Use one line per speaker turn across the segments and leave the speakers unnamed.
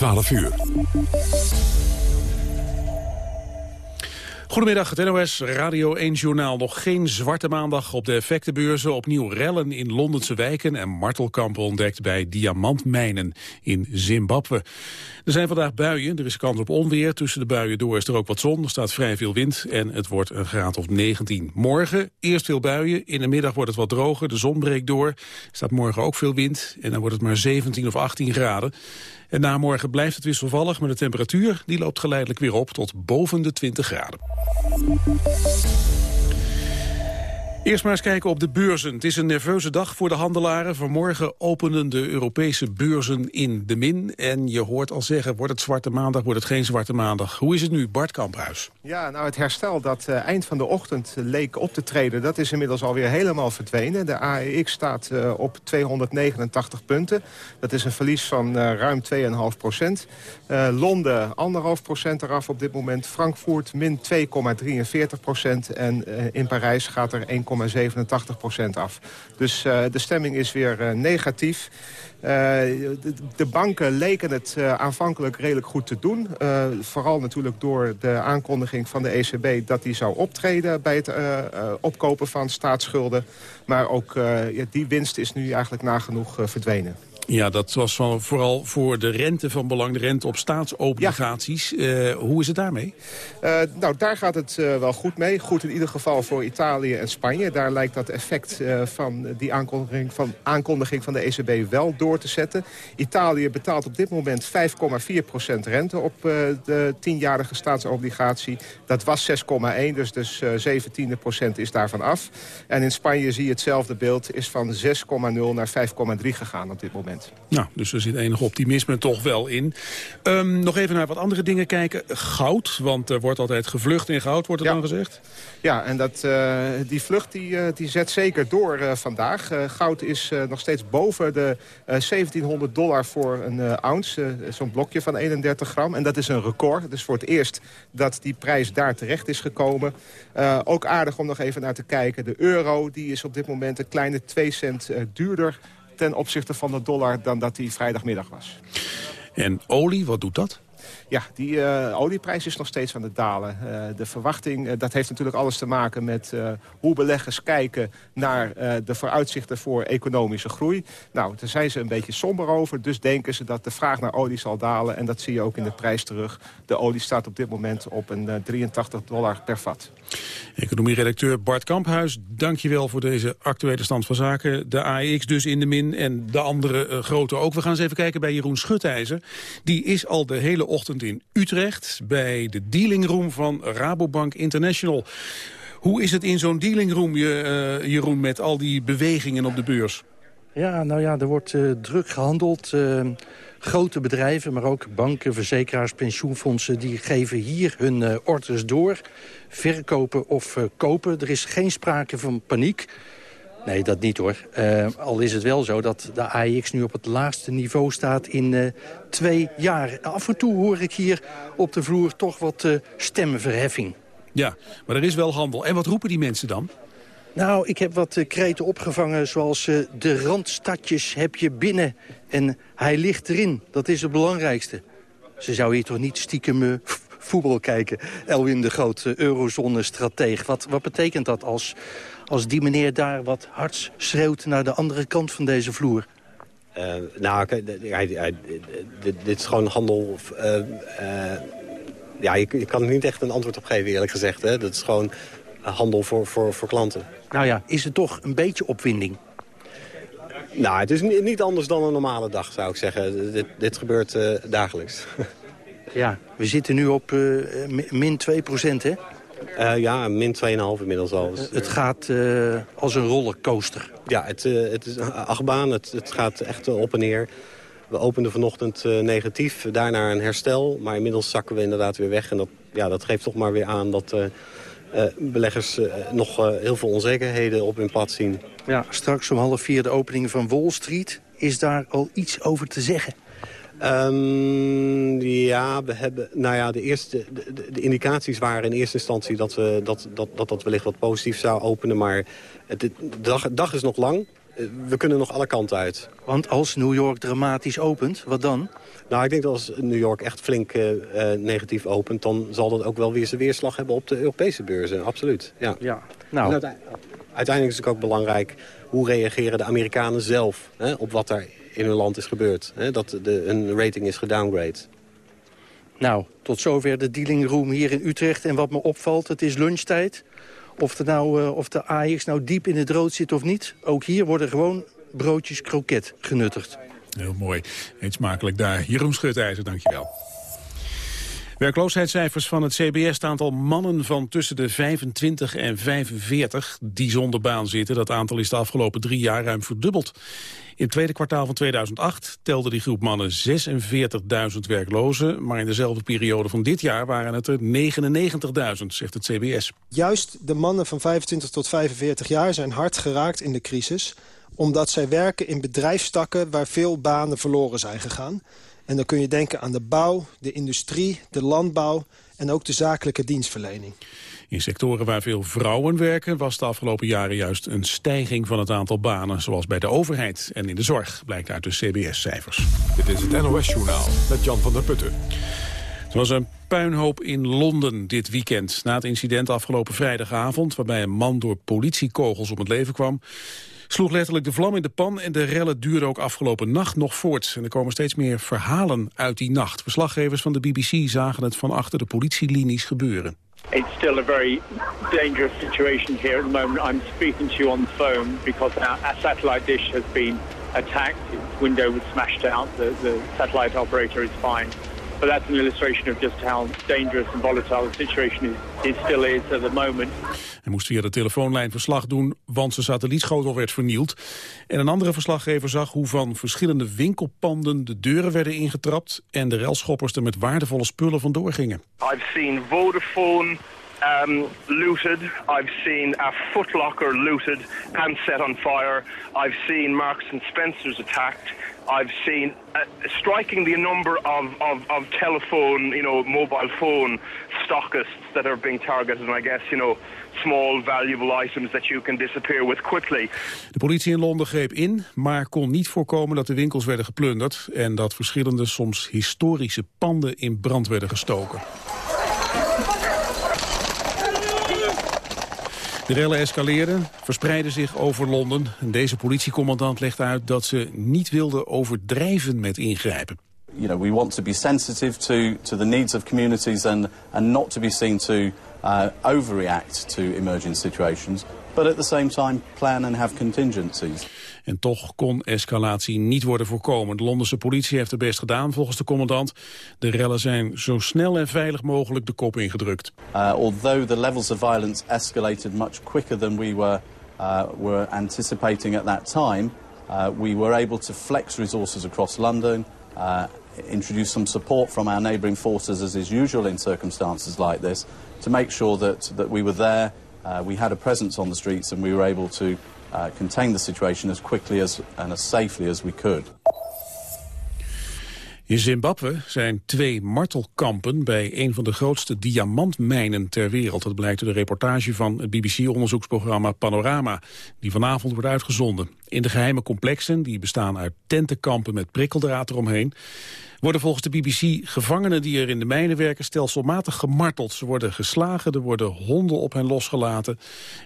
12 uur.
Goedemiddag, het NOS Radio 1 Journaal. Nog geen zwarte maandag op de effectenbeurzen. Opnieuw rellen in Londense wijken en martelkampen ontdekt bij diamantmijnen in Zimbabwe. Er zijn vandaag buien, er is kans op onweer. Tussen de buien door is er ook wat zon, er staat vrij veel wind en het wordt een graad of 19. Morgen eerst veel buien, in de middag wordt het wat droger, de zon breekt door. Er staat morgen ook veel wind en dan wordt het maar 17 of 18 graden. En na morgen blijft het wisselvallig, maar de temperatuur die loopt geleidelijk weer op tot boven de 20 graden. Eerst maar eens kijken op de beurzen. Het is een nerveuze dag voor de handelaren. Vanmorgen openen de Europese beurzen in de min. En je hoort al zeggen, wordt het zwarte maandag, wordt het geen zwarte maandag. Hoe is het nu, Bart Kamphuis?
Ja, nou het herstel dat uh, eind van de ochtend leek op te treden... dat is inmiddels alweer helemaal verdwenen. De AEX staat uh, op 289 punten. Dat is een verlies van uh, ruim 2,5 procent. Londen, 1,5 procent eraf op dit moment. Frankfurt, min 2,43 procent. En in Parijs gaat er 1, 1,87% af. Dus uh, de stemming is weer uh, negatief. De, de, banken leken het aanvankelijk redelijk goed te doen. vooral natuurlijk door de aankondiging van de ECB... dat die zou optreden bij het opkopen van staatsschulden. Maar ook die winst is nu eigenlijk nagenoeg verdwenen.
Ja, dat was vooral voor de rente van belang, de rente op staatsobligaties. Uh, hoe is het daarmee?
Uh, nou, daar gaat het uh, wel goed mee. Goed in ieder geval voor Italië en Spanje. Daar lijkt dat effect van die aankondiging van, aankondiging van de ECB wel door te zetten. Italië betaalt op dit moment 5,4% rente op de tienjarige staatsobligatie. Dat was 6,1, dus, dus 17 procent is daarvan af. En in Spanje zie je hetzelfde beeld, is van 6,0 naar 5,3 gegaan op dit moment.
Nou, dus er zit enig optimisme toch wel in. Um, nog even naar wat andere dingen kijken. Goud, want er wordt altijd gevlucht in goud, wordt er dan gezegd?
Ja, en dat, uh, die vlucht die, uh, die zet zeker door uh, vandaag. goud is nog steeds boven de 1700 dollar voor een ounce. Zo'n blokje van 31 gram. En dat is een record. Dus voor het eerst dat die prijs daar terecht is gekomen. ook aardig om nog even naar te kijken. De euro die is op dit moment een kleine 2 cent duurder ten opzichte van de dollar dan dat die vrijdagmiddag was.
En olie, wat doet dat?
Ja, die uh, olieprijs is nog steeds aan het dalen. Uh, de verwachting, uh, dat heeft natuurlijk alles te maken met hoe beleggers kijken naar de vooruitzichten voor economische groei. Nou, daar zijn ze een beetje somber over. Dus denken ze dat de vraag naar olie zal dalen. En dat zie je ook in de prijs terug. De olie staat op dit moment op een 83 dollar per vat.
Economie-redacteur Bart Kamphuis, dankjewel voor deze actuele stand van zaken. De AEX dus in de min en de andere grote ook. We gaan eens even kijken bij Jeroen Schutijzer. Die is al de hele ochtend in Utrecht... bij de dealingroom van Rabobank International. Hoe is het in zo'n dealingroom, uh, Jeroen, met al die bewegingen op de beurs?
Ja, nou ja, er wordt uh, druk gehandeld. Grote bedrijven, maar ook banken, verzekeraars, pensioenfondsen... die geven hier hun uh, orders door. Verkopen of kopen. Er is geen sprake van paniek. Nee, dat niet hoor. Uh, al is het wel zo dat de AIX nu op het laagste niveau staat in uh, twee jaar. Af en toe hoor ik hier op de vloer toch wat stemmenverheffing.
Ja, maar er is wel handel. En wat roepen die mensen dan?
Nou, ik heb wat kreten opgevangen zoals de randstadjes heb je binnen en hij ligt erin. Dat is het belangrijkste. Ze zou hier toch niet stiekem voetbal kijken. Elwin de Groot, eurozone-strateeg. Wat, wat betekent dat als als die meneer daar wat hard schreeuwt naar de andere kant van deze vloer?
Uh, nou, hij, dit, is gewoon handel... Uh, uh, ja, je, je, kan er niet echt een antwoord op geven, eerlijk gezegd. Hè. Dat is gewoon handel voor, voor, voor klanten.
Nou ja, is het toch een beetje opwinding?
Nou, het is niet anders dan een normale dag, zou ik zeggen. Dit, dit gebeurt dagelijks.
ja, we zitten nu op min 2 procent, hè?
Uh, ja, min 2,5 inmiddels al.
Het gaat als een rollercoaster.
Ja, het, het is een achtbaan. Het, het gaat echt op en neer. We openden vanochtend negatief, daarna een herstel. Maar inmiddels zakken we inderdaad weer weg. En dat, ja, dat geeft toch maar weer aan dat beleggers nog heel veel onzekerheden op hun pad zien.
Ja, straks om half vier de opening van Wall Street. Is daar al iets over te zeggen?
Um, ja, we hebben, nou ja, de, eerste, de, de, indicaties waren in eerste instantie dat, we, dat, dat, dat dat wellicht wat positief zou openen. Maar het, de dag, dag is nog lang. we kunnen nog alle kanten uit.
Want als New York dramatisch opent, wat dan?
Nou, ik denk dat als New York echt flink negatief opent... dan zal dat ook wel weer zijn weerslag hebben op de Europese beurzen. Absoluut, ja.
ja. Nou.
uiteindelijk is het ook belangrijk... hoe reageren de Amerikanen zelf hè, op wat er in hun land is gebeurd. Hè, dat de, een rating is gedowngrade.
Nou, tot zover de dealing room hier in Utrecht. En wat me opvalt, het is lunchtijd. Of de, nou, uh, of de AX nou diep in het rood zit of niet. Ook hier worden gewoon broodjes kroket genuttigd.
Heel mooi. Eet smakelijk daar. Jeroen Schutijzer, dankjewel. Werkloosheidscijfers van het CBS, het aantal mannen van tussen de 25 en 45 die zonder baan zitten, dat aantal is de afgelopen drie jaar ruim verdubbeld. In het tweede kwartaal van 2008 telde die groep mannen 46.000 werklozen, maar in dezelfde periode van dit jaar waren het er 99.000, zegt het CBS.
Juist de mannen van 25 tot 45 jaar zijn hard geraakt in de crisis, omdat zij werken in bedrijfstakken waar veel banen verloren zijn gegaan. En dan kun je denken aan de bouw, de industrie, de landbouw en ook de zakelijke dienstverlening.
In sectoren waar veel vrouwen werken was de afgelopen jaren juist een stijging van het aantal banen, zoals bij de overheid en in de zorg, blijkt uit de CBS-cijfers.
Dit is het NOS-journaal met Jan van der Putten.
Het was een puinhoop in Londen dit weekend. Na het incident afgelopen vrijdagavond... waarbij een man door politiekogels om het leven kwam sloeg letterlijk de vlam in de pan en de rellen duurden ook afgelopen nacht nog voort. En er komen steeds meer verhalen uit die nacht. Verslaggevers van de BBC zagen het van achter de politielinies gebeuren.
It's still a very dangerous situation here at the moment. I'm speaking to you on the phone because our, our satellite dish has been attacked. Window was smashed out. The, the satellite operator is fine. But that's an illustration of just how dangerous and volatile the situation is, it still is at the moment.
Hij moest via de telefoonlijn verslag doen, want zijn satellietschotel werd vernield. En een andere verslaggever zag hoe van verschillende winkelpanden de deuren werden ingetrapt en de relschoppers er met waardevolle spullen vandoor gingen.
I've seen Vodafone um, looted. I've seen a Footlocker looted and set on fire. I've seen Marks and Spencer's attacked. I've seen uh, striking the number of, of, of telephone, you know, mobile phone stockists that are being targeted. And I guess, you know, small valuable items that you can disappear with quickly.
De politie in Londen greep in, maar kon niet voorkomen dat de winkels werden geplunderd en dat verschillende soms historische panden in brand werden gestoken. De rellen escaleerden, verspreidden zich over Londen. En deze politiecommandant legt uit dat ze niet wilden overdrijven met ingrijpen.
You know, we want to be sensitive to, to the needs of communities and, and not to be seen to uh, overreact to emerging situations. But at the same time plan and have contingencies.
En toch kon escalatie niet worden voorkomen. De Londense politie heeft het best gedaan, volgens de commandant. De rellen zijn zo snel en veilig mogelijk de kop ingedrukt.
Uh, although the levels of violence escalated much quicker than we were, uh, were anticipating at that time... Uh, we were able to flex resources across London... Uh, introduce some support from our neighbouring forces, as is usual in circumstances like this, to make sure that, that we were there, uh, we had a presence on the streets, and we were able to uh, contain the situation as quickly as, and as safely as we could.
In Zimbabwe zijn twee martelkampen bij een van de grootste diamantmijnen ter wereld. Dat blijkt uit de reportage van het BBC-onderzoeksprogramma Panorama, die vanavond wordt uitgezonden. In de geheime complexen, die bestaan uit tentenkampen met prikkeldraad eromheen, worden volgens de BBC gevangenen die er in de mijnen werken stelselmatig gemarteld. Ze worden geslagen, er worden honden op hen losgelaten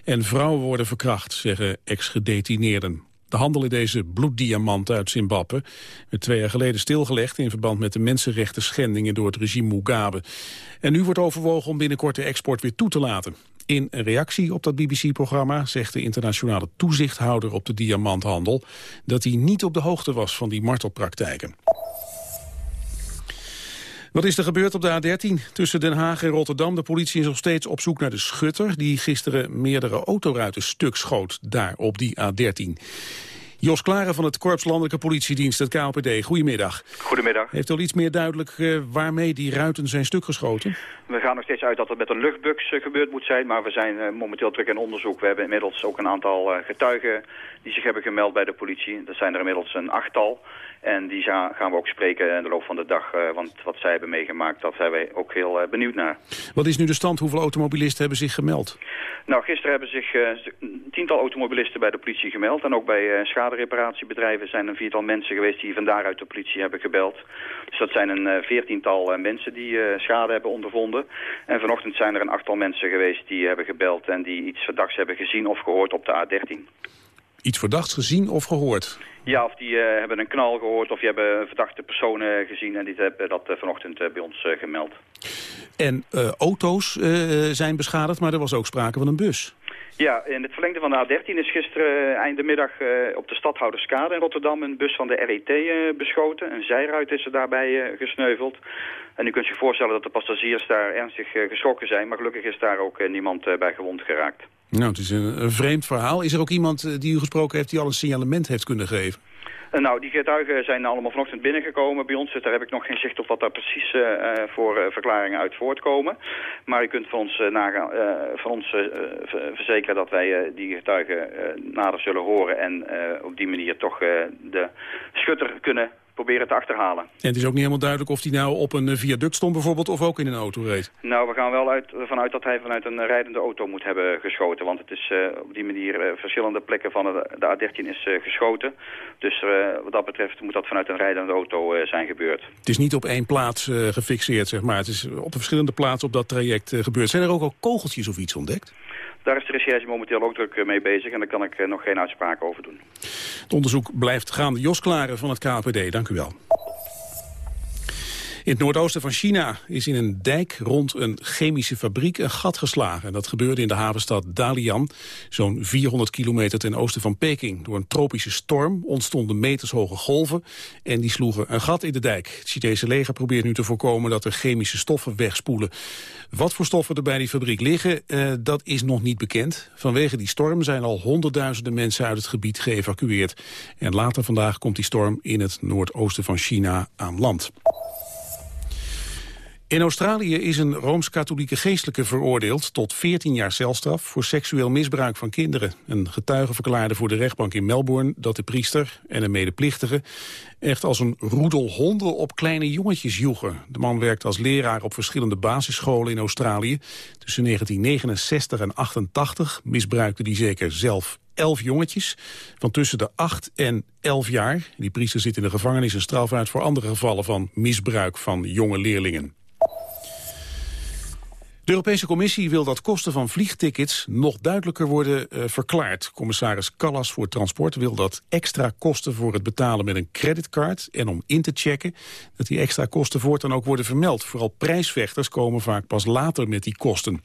en vrouwen worden verkracht, zeggen ex-gedetineerden. De handel in deze bloeddiamanten uit Zimbabwe werd twee jaar geleden stilgelegd in verband met de mensenrechten schendingen door het regime Mugabe. En nu wordt overwogen om binnenkort de export weer toe te laten. In een reactie op dat BBC-programma zegt de internationale toezichthouder op de diamanthandel dat hij niet op de hoogte was van die martelpraktijken. Wat is er gebeurd op de A13 tussen Den Haag en Rotterdam? De politie is nog steeds op zoek naar de schutter... die gisteren meerdere autoruiten stuk schoot daar op die A13. Jos Klaren van het Korps Landelijke Politiedienst, het KOPD. Goedemiddag.
Goedemiddag.
Heeft u al iets meer duidelijk uh, waarmee die ruiten zijn stuk geschoten?
We gaan nog steeds uit dat het met een luchtbux uh, gebeurd moet zijn, maar we zijn uh, momenteel druk in onderzoek. We hebben inmiddels ook een aantal getuigen die zich hebben gemeld bij de politie. Dat zijn er inmiddels een achttal. En die gaan we ook spreken in de loop van de dag. want wat zij hebben meegemaakt, dat zijn wij ook heel benieuwd naar.
Wat is nu de stand? Hoeveel automobilisten hebben zich gemeld?
Nou, gisteren hebben zich uh, een tiental automobilisten bij de politie gemeld. En ook bij schadereparatiebedrijven zijn een viertal mensen geweest die van daaruit de politie hebben gebeld. Dus dat zijn een veertiental mensen die schade hebben ondervonden. En vanochtend zijn er een achttal mensen geweest die hebben gebeld en die iets verdachts hebben gezien of gehoord op de A13.
Iets verdachts gezien of gehoord?
Ja, of die hebben een knal gehoord of die hebben verdachte personen gezien en die hebben dat vanochtend bij ons gemeld.
En auto's zijn beschadigd, maar er was ook sprake van een bus.
Ja, in het verlengde van de A13 is gisteren uh, einde middag op de stadhouderskade in Rotterdam een bus van de RET beschoten. Een zijruit is er daarbij gesneuveld. En u kunt zich voorstellen dat de passagiers daar ernstig geschrokken zijn, maar gelukkig is daar ook niemand bij gewond geraakt.
Nou, het is een vreemd verhaal. Is er ook iemand die u gesproken heeft die al een signalement heeft kunnen geven?
Uh, nou, die getuigen zijn allemaal vanochtend binnengekomen bij ons. Dus daar heb ik nog geen zicht op wat daar precies uh, voor uh, verklaringen uit voortkomen. Maar u kunt van ons, nagaan, van ons verzekeren dat wij die getuigen nader zullen horen... en op die manier toch de schutter kunnen proberen te achterhalen.
En het is ook niet helemaal duidelijk of hij nou op een viaduct stond bijvoorbeeld of ook in een auto reed?
Nou, we gaan wel uit, vanuit dat hij vanuit een rijdende auto moet hebben geschoten. Want het is uh, op die manier uh, verschillende plekken van de, de A13 is uh, geschoten. Dus wat dat betreft moet dat vanuit een rijdende auto zijn gebeurd.
Het is niet op één plaats gefixeerd, zeg maar. Het is op verschillende plaatsen op dat traject gebeurd. Zijn er ook al kogeltjes of iets ontdekt?
Daar is de recherche momenteel ook druk mee bezig en daar kan ik nog geen uitspraken over doen.
Het onderzoek blijft gaande. Jos Klaren van het KPD, dank u wel. In het noordoosten van China is in een dijk rond een chemische fabriek een gat geslagen. Dat gebeurde in de havenstad Dalian, zo'n 400 kilometer ten oosten van Peking. Door een tropische storm ontstonden metershoge golven en die sloegen een gat in de dijk. Het Chinese leger probeert nu te voorkomen dat er chemische stoffen wegspoelen. Wat voor stoffen er bij die fabriek liggen, eh, dat is nog niet bekend. Vanwege die storm zijn al honderdduizenden mensen uit het gebied geëvacueerd. En later vandaag komt die storm in het noordoosten van China aan land. In Australië is een Rooms-Katholieke geestelijke veroordeeld tot 14 jaar celstraf voor seksueel misbruik van kinderen. Een getuige verklaarde voor de rechtbank in Melbourne dat de priester en een medeplichtige echt als een roedel honden op kleine jongetjes joegen. De man werkte als leraar op verschillende basisscholen in Australië. Tussen 1969 en 88 misbruikte hij zeker zelf elf jongetjes van tussen de 8 en 11 jaar. Die priester zit in de gevangenis en straf uit voor andere gevallen van misbruik van jonge leerlingen. De Europese Commissie wil dat kosten van vliegtickets nog duidelijker worden uh, verklaard. Commissaris Callas voor Transport wil dat extra kosten voor het betalen met een creditcard en om in te checken dat die extra kosten voortaan ook worden vermeld. Vooral prijsvechters komen vaak pas later met die kosten.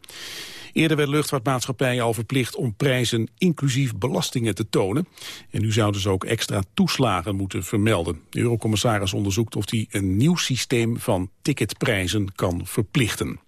Eerder werden luchtvaartmaatschappijen al verplicht om prijzen inclusief belastingen te tonen. En nu zouden ze ook extra toeslagen moeten vermelden. De eurocommissaris onderzoekt of hij een nieuw systeem van ticketprijzen kan verplichten.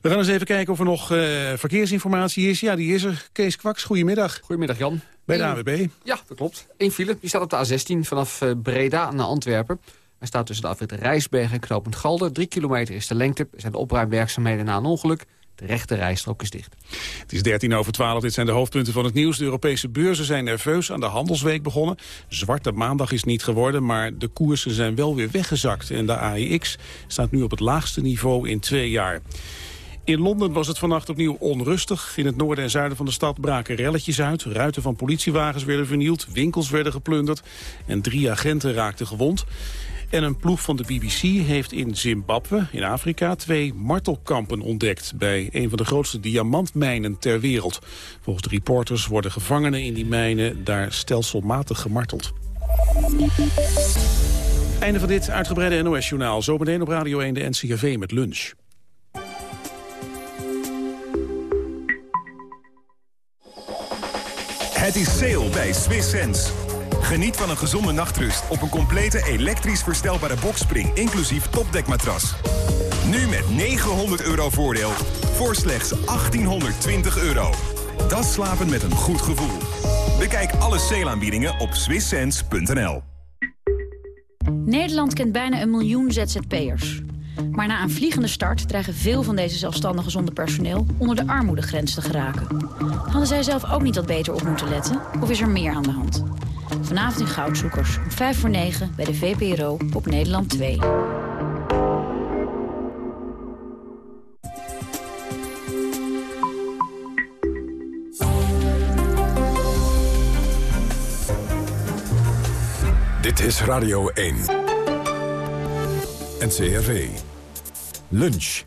We gaan eens even kijken of er nog uh, verkeersinformatie is. Ja, die is er. Kees Kwaks, goedemiddag.
Goedemiddag, Jan.
Bij de AWB?
Ja, dat klopt. Eén file, die staat op de A16 vanaf uh, Breda naar Antwerpen. Hij staat tussen de afrit Rijsberg en Knopend Galder. Drie kilometer is de lengte. Er zijn de opruimwerkzaamheden na een ongeluk. De rechte rijstrook is dicht.
Het is 13 over 12. Dit zijn de hoofdpunten van het nieuws. De Europese beurzen zijn nerveus aan de handelsweek begonnen. Zwarte maandag is niet geworden, maar de koersen zijn wel weer weggezakt. En de AEX staat nu op het laagste niveau in twee jaar. In Londen was het vannacht opnieuw onrustig. In het noorden en zuiden van de stad braken relletjes uit. Ruiten van politiewagens werden vernield, winkels werden geplunderd... en drie agenten raakten gewond. En een ploeg van de BBC heeft in Zimbabwe, in Afrika, twee martelkampen ontdekt bij een van de grootste diamantmijnen ter wereld. Volgens de reporters worden gevangenen in die mijnen daar stelselmatig gemarteld. Einde van dit uitgebreide NOS-journaal. Zometeen op Radio 1 de NCRV met lunch.
Het is sale bij Swiss Sense. Geniet van een gezonde nachtrust op een complete elektrisch verstelbare bokspring, inclusief topdekmatras. Nu met 900 euro voordeel voor slechts 1820 euro. Dat slapen met een goed gevoel. Bekijk alle sale op swisssense.nl.
Nederland kent bijna een miljoen ZZP'ers. Maar na een vliegende start dreigen veel van deze zelfstandigen zonder personeel onder de armoedegrens te geraken. Hadden zij zelf ook niet wat beter op moeten letten? Of is er meer aan de hand? Vanavond in Goudzoekers, om 5 voor 9 bij de VPRO op Nederland 2.
Dit is Radio 1. NCRV. Lunch.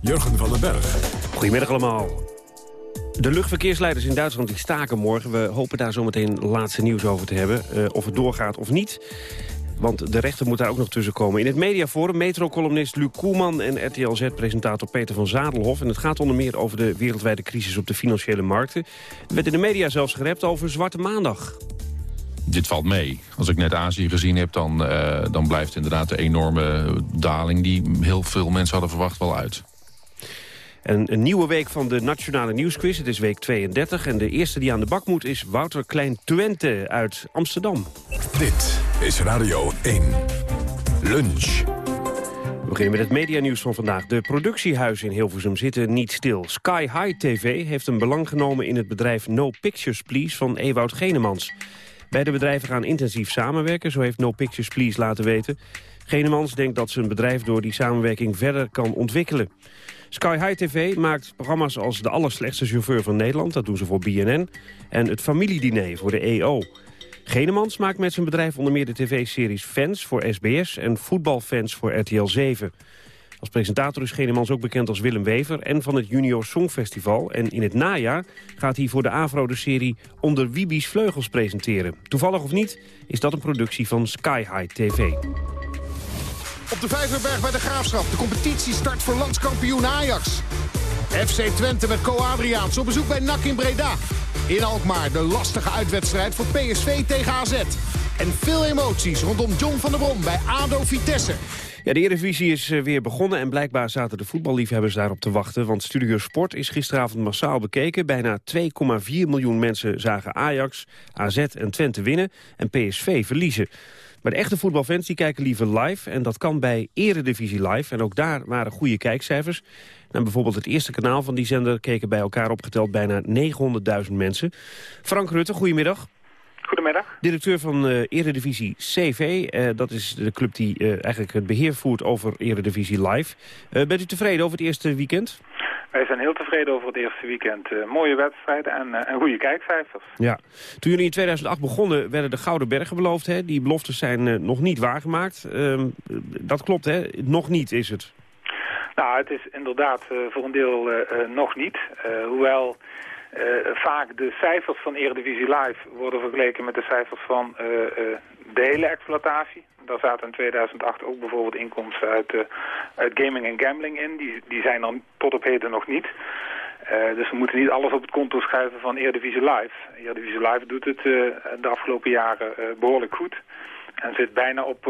Jurgen van den Berg.
Goedemiddag allemaal. De luchtverkeersleiders in Duitsland die staken morgen. We hopen daar zometeen laatste nieuws over te hebben. Uh, of het doorgaat of niet. Want de rechter moet daar ook nog tussen komen. In het mediaforum metro-columnist Luc Koelman en RTL Z-presentator Peter van Zadelhof. En het gaat onder meer over de wereldwijde crisis op de financiële markten. Er werd in de media zelfs gerept over Zwarte Maandag
dit valt mee. Als ik net Azië gezien heb, dan, uh, dan blijft inderdaad de enorme daling... die heel veel mensen hadden verwacht wel uit.
En een nieuwe week van de Nationale Nieuwsquiz. Het is week 32 en de eerste die aan de bak moet is Wouter Klein-Twente uit Amsterdam.
Dit is Radio 1. Lunch.
We beginnen met het medianieuws van vandaag. De productiehuizen in Hilversum zitten niet stil. Sky High TV heeft een belang genomen in het bedrijf No Pictures Please van Ewout Genemans. Beide bedrijven gaan intensief samenwerken, zo heeft No Pictures Please laten weten. Genemans denkt dat zijn bedrijf door die samenwerking verder kan ontwikkelen. Sky High TV maakt programma's als De Allerslechtste Chauffeur van Nederland, dat doen ze voor BNN, en Het Familiediner voor de EO. Genemans maakt met zijn bedrijf onder meer de tv-series Fans voor SBS en Voetbalfans voor RTL 7. Als presentator is Genemans ook bekend als Willem Wever en van het Junior Songfestival. En in het najaar gaat hij voor de AVRO de serie Onder Wibi's Vleugels presenteren. Toevallig of niet is dat een productie van Sky High TV.
Op de Vijverberg bij de Graafschap. De competitie start voor landskampioen Ajax. FC Twente met Co Adriaans op bezoek bij NAC in Breda. In Alkmaar de lastige uitwedstrijd voor PSV tegen AZ. En veel emoties rondom John van der Brom bij ADO Vitesse.
Ja, de Eredivisie is eh, weer begonnen en blijkbaar zaten de voetballiefhebbers daarop te wachten. Want Studio Sport is gisteravond massaal bekeken. Bijna 2,4 miljoen mensen zagen Ajax, AZ en Twente winnen en PSV verliezen. Maar de echte voetbalfans die kijken liever live. En dat kan bij Eredivisie Live. En ook daar waren goede kijkcijfers. En bijvoorbeeld het eerste kanaal van die zender keken bij elkaar opgeteld bijna 900.000 mensen. Frank Rutte, goedemiddag.
Goedemiddag.
Directeur van uh, Eredivisie CV. Uh, dat is de club die uh, eigenlijk het beheer voert over Eredivisie Live. bent u tevreden over het eerste weekend?
Wij zijn heel tevreden over het eerste weekend. mooie wedstrijden en, en goede kijkcijfers.
Ja. Toen jullie in 2008 begonnen werden de Gouden Bergen beloofd. Hè? Die beloftes zijn nog niet waargemaakt. Ehm, dat klopt, hè? Nog niet is het.
Nou, het is inderdaad voor een deel nog niet. hoewel uh, vaak de cijfers van Eredivisie Live worden vergeleken met de cijfers van uh, uh, de hele exploitatie. Daar zaten in 2008 ook bijvoorbeeld inkomsten uit, uit gaming en gambling in. Die, die zijn er tot op heden nog niet. dus we moeten niet alles op het konto schuiven van Eredivisie Live. Eredivisie Live doet het de afgelopen jaren behoorlijk goed. En zit bijna op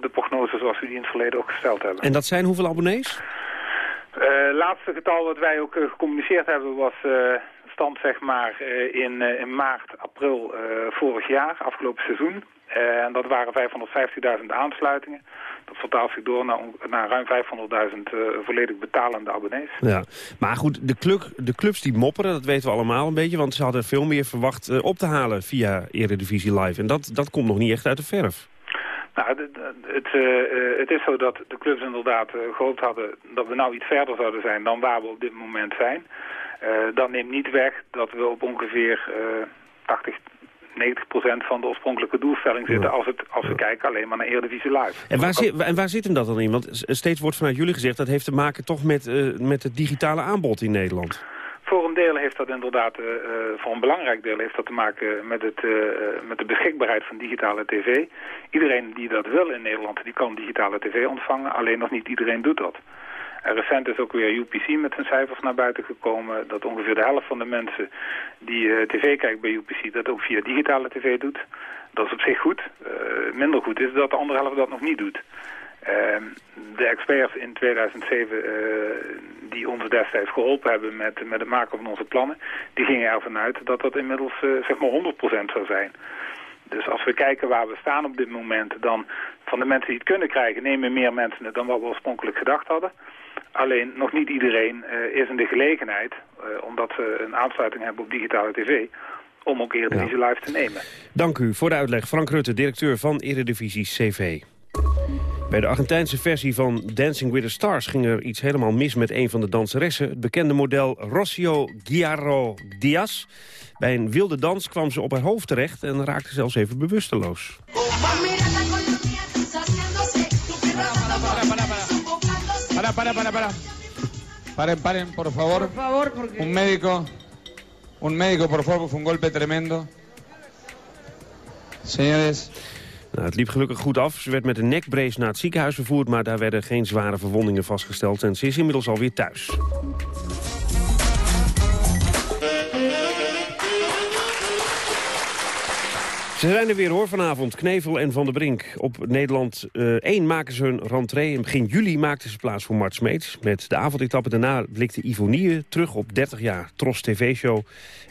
de prognose zoals we die in het verleden ook gesteld hebben.
En dat zijn hoeveel abonnees?
Het laatste getal wat wij ook gecommuniceerd hebben was stand zeg maar eh, in, eh, in maart, april eh, vorig jaar, afgelopen seizoen. En dat waren 550.000 aansluitingen. Dat vertaalt zich door naar, naar ruim 500.000 volledig betalende abonnees.
Ja, maar goed, de, club, de clubs die mopperen, dat weten we allemaal een beetje... want ze hadden veel meer verwacht op te halen via Eredivisie Live. En dat, dat komt nog niet echt uit de verf.
Nou, het, het, het, is zo dat de clubs inderdaad gehoopt hadden dat we nou iets verder zouden zijn dan waar we op dit moment zijn. Uh, dat neemt niet weg dat we op ongeveer 80, 90 procent van de oorspronkelijke doelstelling zitten... als, het, als we kijken alleen maar naar Eredivisie Live.
En waar, zit, en waar zit hem dat dan in? Want steeds wordt vanuit jullie gezegd... dat heeft te maken toch met, uh, met het digitale aanbod in Nederland.
Voor een deel heeft dat inderdaad, uh, voor een belangrijk deel heeft dat te maken met, het, uh, met de beschikbaarheid van digitale tv. Iedereen die dat wil in Nederland, die kan digitale tv ontvangen, alleen nog niet iedereen doet dat. En recent is ook weer UPC met zijn cijfers naar buiten gekomen... dat ongeveer de helft van de mensen die uh, tv kijkt bij UPC... dat ook via digitale tv doet. Dat is op zich goed. Uh, minder goed is dat de andere helft dat nog niet doet. Uh, de experts in 2007 uh, die ons destijds geholpen hebben met, met het maken van onze plannen... die gingen ervan uit dat dat inmiddels zeg maar 100% zou zijn. Dus als we kijken waar we staan op dit moment... dan van de mensen die het kunnen krijgen nemen meer mensen het dan wat we oorspronkelijk gedacht hadden... Alleen nog niet iedereen uh, is in de gelegenheid, uh, omdat ze een aansluiting hebben op digitale tv, om ook Eredivisie ja. live te nemen.
Dank u voor de uitleg. Frank Rutte, directeur van Eredivisie CV. Bij de Argentijnse versie van Dancing with the Stars ging er iets helemaal mis met een van de danseressen. Het bekende model Rocio Guiaro Diaz. Bij een wilde dans kwam ze op haar hoofd terecht en raakte zelfs even bewusteloos. Oh,
para, para, para. Paren, paren, por favor.
Por favor, porque...
Un médico. Un médico, por favor, fue un golpe tremendo. Señores.
Nou, het liep gelukkig goed af. Ze werd met een nekbrace naar het ziekenhuis vervoerd... maar daar werden geen zware verwondingen vastgesteld. En ze is inmiddels alweer thuis. Ze zijn er weer hoor vanavond. Knevel en Van der Brink. Op Nederland eh 1 maken ze hun rentree. In begin juli maakten ze plaats voor Mart Smeets. Met de avondetappe daarna blikte Ivonie terug op 30 jaar Tros TV-show.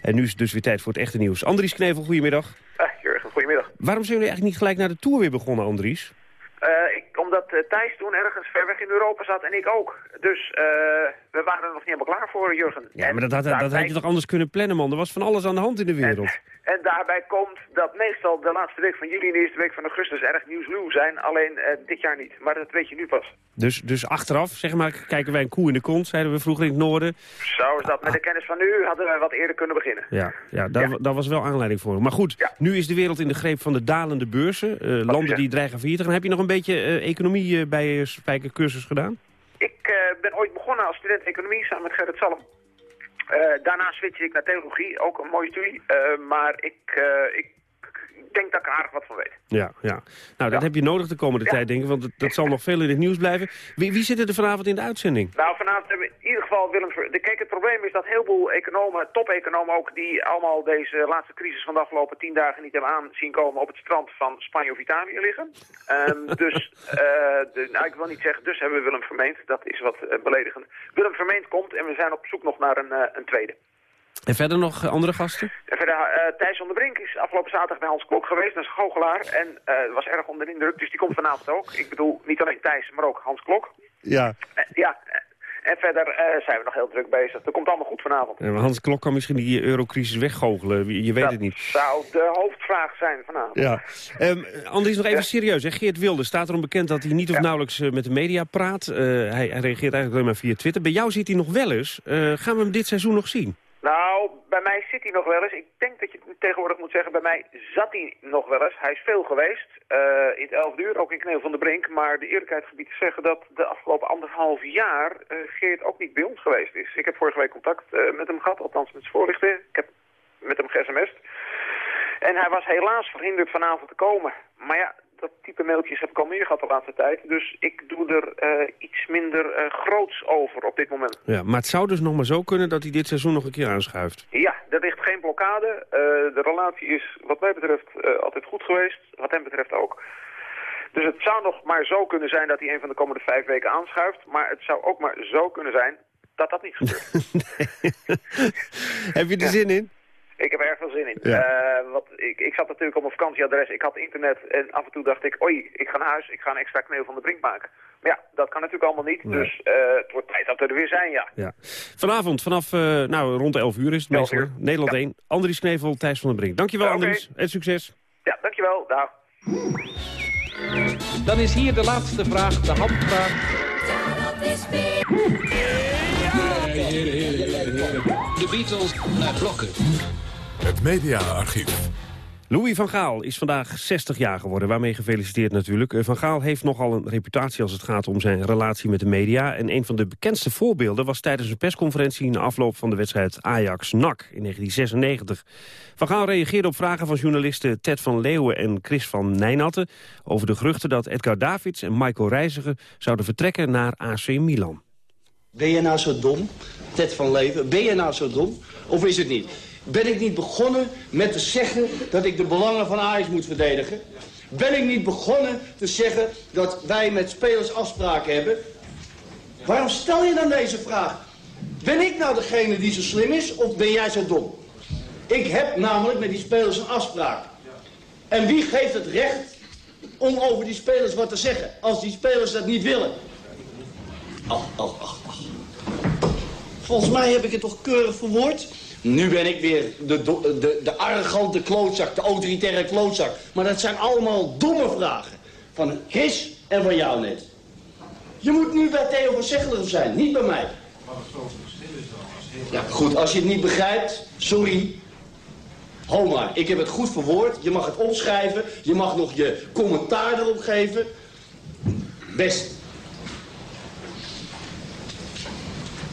En nu is het dus weer tijd voor het echte nieuws. Andries Knevel, goedemiddag.
Ah, Jurgen, goedemiddag.
Waarom zijn jullie eigenlijk niet gelijk naar de Tour weer begonnen, Andries?
Eh, ik, omdat eh, Thijs toen ergens ver weg in Europa zat en ik ook. Dus eh, we waren er nog niet helemaal klaar voor, Jurgen.
Ja, maar dat, had- dat, had je toch anders kunnen plannen, man? Er was van alles aan de hand in de wereld.
En daarbij komt dat meestal de laatste week van juli en de eerste week van augustus erg nieuwsluw zijn. Alleen eh, dit jaar niet. Maar dat weet je nu pas.
Dus, dus achteraf, zeg maar, kijken wij een koe in de kont, zeiden we vroeger in het noorden.
Zo is dat. Met de kennis van nu hadden we wat eerder kunnen beginnen.
Ja, ja, daar, daar was wel aanleiding voor. Maar goed, nu is de wereld in de greep van de dalende beurzen. Eh, landen die dreigen failliet te gaan. Heb je nog een beetje eh, economie bij je spijkercursus gedaan?
Ik ben ooit begonnen als student economie samen met Gerrit Salm. Eh, daarna switchte ik naar theologie, ook een mooie studie. Eh, maar ik, eh, ik denk dat ik er aardig wat van weet.
Ja, ja. Nou, dat heb je nodig de komende tijd, denk ik. Want dat, dat zal nog veel in het nieuws blijven. Wie, wie zit er vanavond in de uitzending?
Nou, vanavond hebben we in ieder geval Willem... Kijk, het probleem is dat heel veel economen, top-economen ook... die allemaal deze laatste crisis van de afgelopen tien dagen niet hebben aanzien komen... op het strand van Spanje of Italië liggen. Ehm, dus, de, nou, ik wil niet zeggen, dus hebben we Willem Vermeend. Dat is wat eh, beledigend. Willem Vermeend komt en we zijn op zoek nog naar een, eh, een tweede.
En verder nog eh, andere gasten?
En verder, eh, Thijs van der Brink is afgelopen zaterdag bij Hans Klok geweest. Dat is een goochelaar. En eh, was erg onder de indruk, dus die komt vanavond ook. Ik bedoel, niet alleen Thijs, maar ook Hans Klok.
Ja.
Ja, en verder eh, zijn we nog heel druk bezig. Dat komt allemaal goed vanavond.
Ja, maar Hans Klok kan misschien die eurocrisis weggoochelen. Je weet het niet.
zou de hoofdvraag zijn vanavond.
Ja. Ehm Andries, nog even serieus. Hè? Geert Wilde staat erom bekend dat hij niet of nauwelijks met de media praat. Eh, hij, hij reageert eigenlijk alleen maar via Twitter. Bij jou zit hij nog wel eens. Eh, gaan we hem dit seizoen nog zien?
Nou, bij mij zit hij nog wel eens. Ik denk dat je tegenwoordig moet zeggen, bij mij zat hij nog wel eens. Hij is veel geweest, eh, in het 11 uur, ook in Kneel van de Brink. Maar de eerlijkheid gebied te zeggen dat de afgelopen anderhalf jaar eh, Geert ook niet bij ons geweest is. Ik heb vorige week contact eh, met hem gehad, althans met zijn voorlichter. Ik heb met hem ge-sms'd. En hij was helaas verhinderd vanavond te komen. Maar ja, dat type mailtjes heb ik al meer gehad de laatste tijd. Dus ik doe er eh, iets minder eh, groots over op dit moment.
Ja, maar het zou dus nog maar zo kunnen dat hij dit seizoen nog een keer aanschuift.
Ja, er ligt geen blokkade. Eh, de relatie is wat mij betreft altijd goed geweest. Wat hem betreft ook. Dus het zou nog maar zo kunnen zijn dat hij een van de komende vijf weken aanschuift. Maar het zou ook maar zo kunnen zijn dat dat niet gebeurt.
Heb je er zin in?
Ik heb er erg veel zin in.
Ja.
Eh, wat, ik, ik zat natuurlijk op mijn vakantieadres. Ik had internet en af en toe dacht ik... oei, ik ga naar huis, ik ga een extra kneel van de brink maken. Maar ja, dat kan natuurlijk allemaal niet.
Nee.
Dus eh, het wordt tijd dat we er weer zijn, ja.
Ja. Vanavond, vanaf eh, nou, rond 11 uur is het meestal. Nederland 1. Andries Knevel, Thijs van den Brink. Dankjewel. Andries. En succes.
Ja, dankjewel. Dag.
Dan is hier de laatste vraag, de handvraag.
De Beatles naar blokken.
Het mediaarchief.
Louis van Gaal is vandaag 60 jaar geworden, waarmee gefeliciteerd natuurlijk. Eh, Van Gaal heeft nogal een reputatie als het gaat om zijn relatie met de media. En een van de bekendste voorbeelden was tijdens een persconferentie... na afloop van de wedstrijd Ajax-NAC in 1996. Van Gaal reageerde op vragen van journalisten Ted van Leeuwen en Chris van Nijnatten... over de geruchten dat Edgar Davids en Michael Reiziger zouden vertrekken naar AC Milan.
Ben je nou zo dom, Ted van Leven? Ben je nou zo dom? Of is het niet? Ben ik niet begonnen met te zeggen dat ik de belangen van Ajax moet verdedigen? Ben ik niet begonnen te zeggen dat wij met spelers afspraken hebben? Waarom stel je dan deze vraag? Ben ik nou degene die zo slim is of ben jij zo dom? Ik heb namelijk met die spelers een afspraak. En wie geeft het recht om over die spelers wat te zeggen als die spelers dat niet willen? Ach, ach, ach, ach. Volgens mij heb ik het toch keurig verwoord? Nu ben ik weer de, de, de arrogante klootzak, de autoritaire klootzak. Maar dat zijn allemaal domme vragen. Van His en van jou net. Je moet nu bij Theo van zijn, niet bij mij. Ja, goed, als je het niet begrijpt, sorry. Ho maar, ik heb het goed verwoord. Je mag het opschrijven. Je mag nog je commentaar erop geven. Best.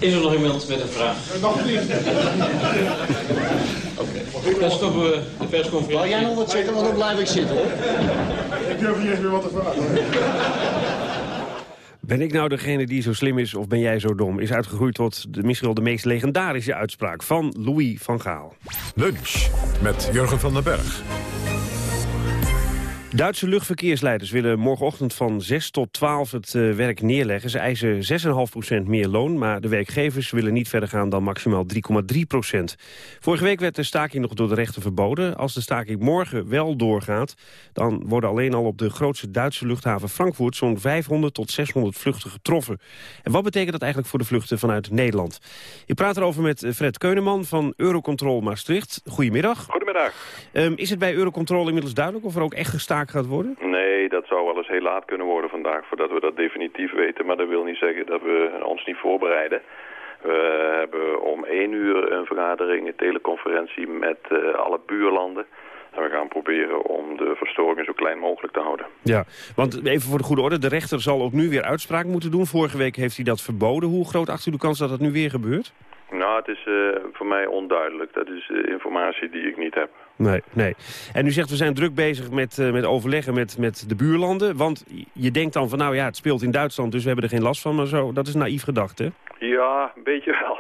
Is er nog iemand met een vraag?
Nog niet.
Oké. Dan stoppen we de persconferentie.
Wil jij nog wat zeggen, want dan blijf ik zitten hoor.
Ik durf niet eens meer wat te vragen.
Ben ik nou degene die zo slim is of ben jij zo dom? Is uitgegroeid tot de, misschien wel de meest legendarische uitspraak van Louis van Gaal.
Lunch met Jurgen van den Berg.
Duitse luchtverkeersleiders willen morgenochtend van 6 tot 12 het uh, werk neerleggen. Ze eisen 6,5% meer loon, maar de werkgevers willen niet verder gaan dan maximaal 3,3% Vorige week werd de staking nog door de rechter verboden. Als de staking morgen wel doorgaat, dan worden alleen al op de grootste Duitse luchthaven Frankfurt zo'n 500 tot 600 vluchten getroffen. En wat betekent dat eigenlijk voor de vluchten vanuit Nederland? Ik praat erover met Fred Keuneman van Eurocontrol Maastricht. Goedemiddag.
Goedemiddag.
Um, is het bij Eurocontrol inmiddels duidelijk of er ook echt gestaakt gaat worden?
Nee, dat zou wel eens heel laat kunnen worden vandaag voordat we dat definitief weten. Maar dat wil niet zeggen dat we ons niet voorbereiden. We hebben om één uur een vergadering, een teleconferentie met uh, alle buurlanden. En we gaan proberen om de verstoringen zo klein mogelijk te houden.
Ja, want even voor de goede orde, de rechter zal ook nu weer uitspraak moeten doen. Vorige week heeft hij dat verboden. Hoe groot acht u de kans dat dat nu weer gebeurt?
Nou, het is uh, voor mij onduidelijk. Dat is uh, informatie die ik niet heb.
Nee, nee. En u zegt we zijn druk bezig met, uh, met overleggen met, met de buurlanden. Want je denkt dan van nou ja, het speelt in Duitsland, dus we hebben er geen last van. Maar zo, dat is naïef gedacht, hè?
Ja, een beetje wel.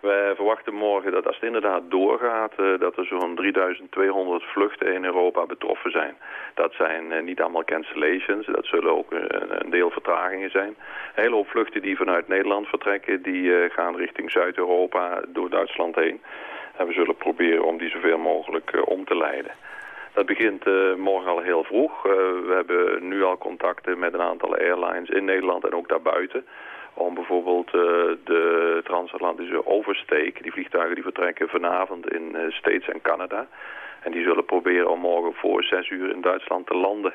We verwachten morgen dat als het inderdaad doorgaat, uh, dat er zo'n 3200 vluchten in Europa betroffen zijn. Dat zijn uh, niet allemaal cancellations, dat zullen ook een, een, deel vertragingen zijn. Een hele hoop vluchten die vanuit Nederland vertrekken, die gaan richting Zuid-Europa door Duitsland heen. En we zullen proberen om die zoveel mogelijk om te leiden. Dat begint uh, morgen al heel vroeg. Uh, we hebben nu al contacten met een aantal airlines in Nederland en ook daarbuiten. Om bijvoorbeeld de transatlantische oversteek, die vliegtuigen die vertrekken vanavond in States en Canada. En die zullen proberen om morgen voor zes uur in Duitsland te landen.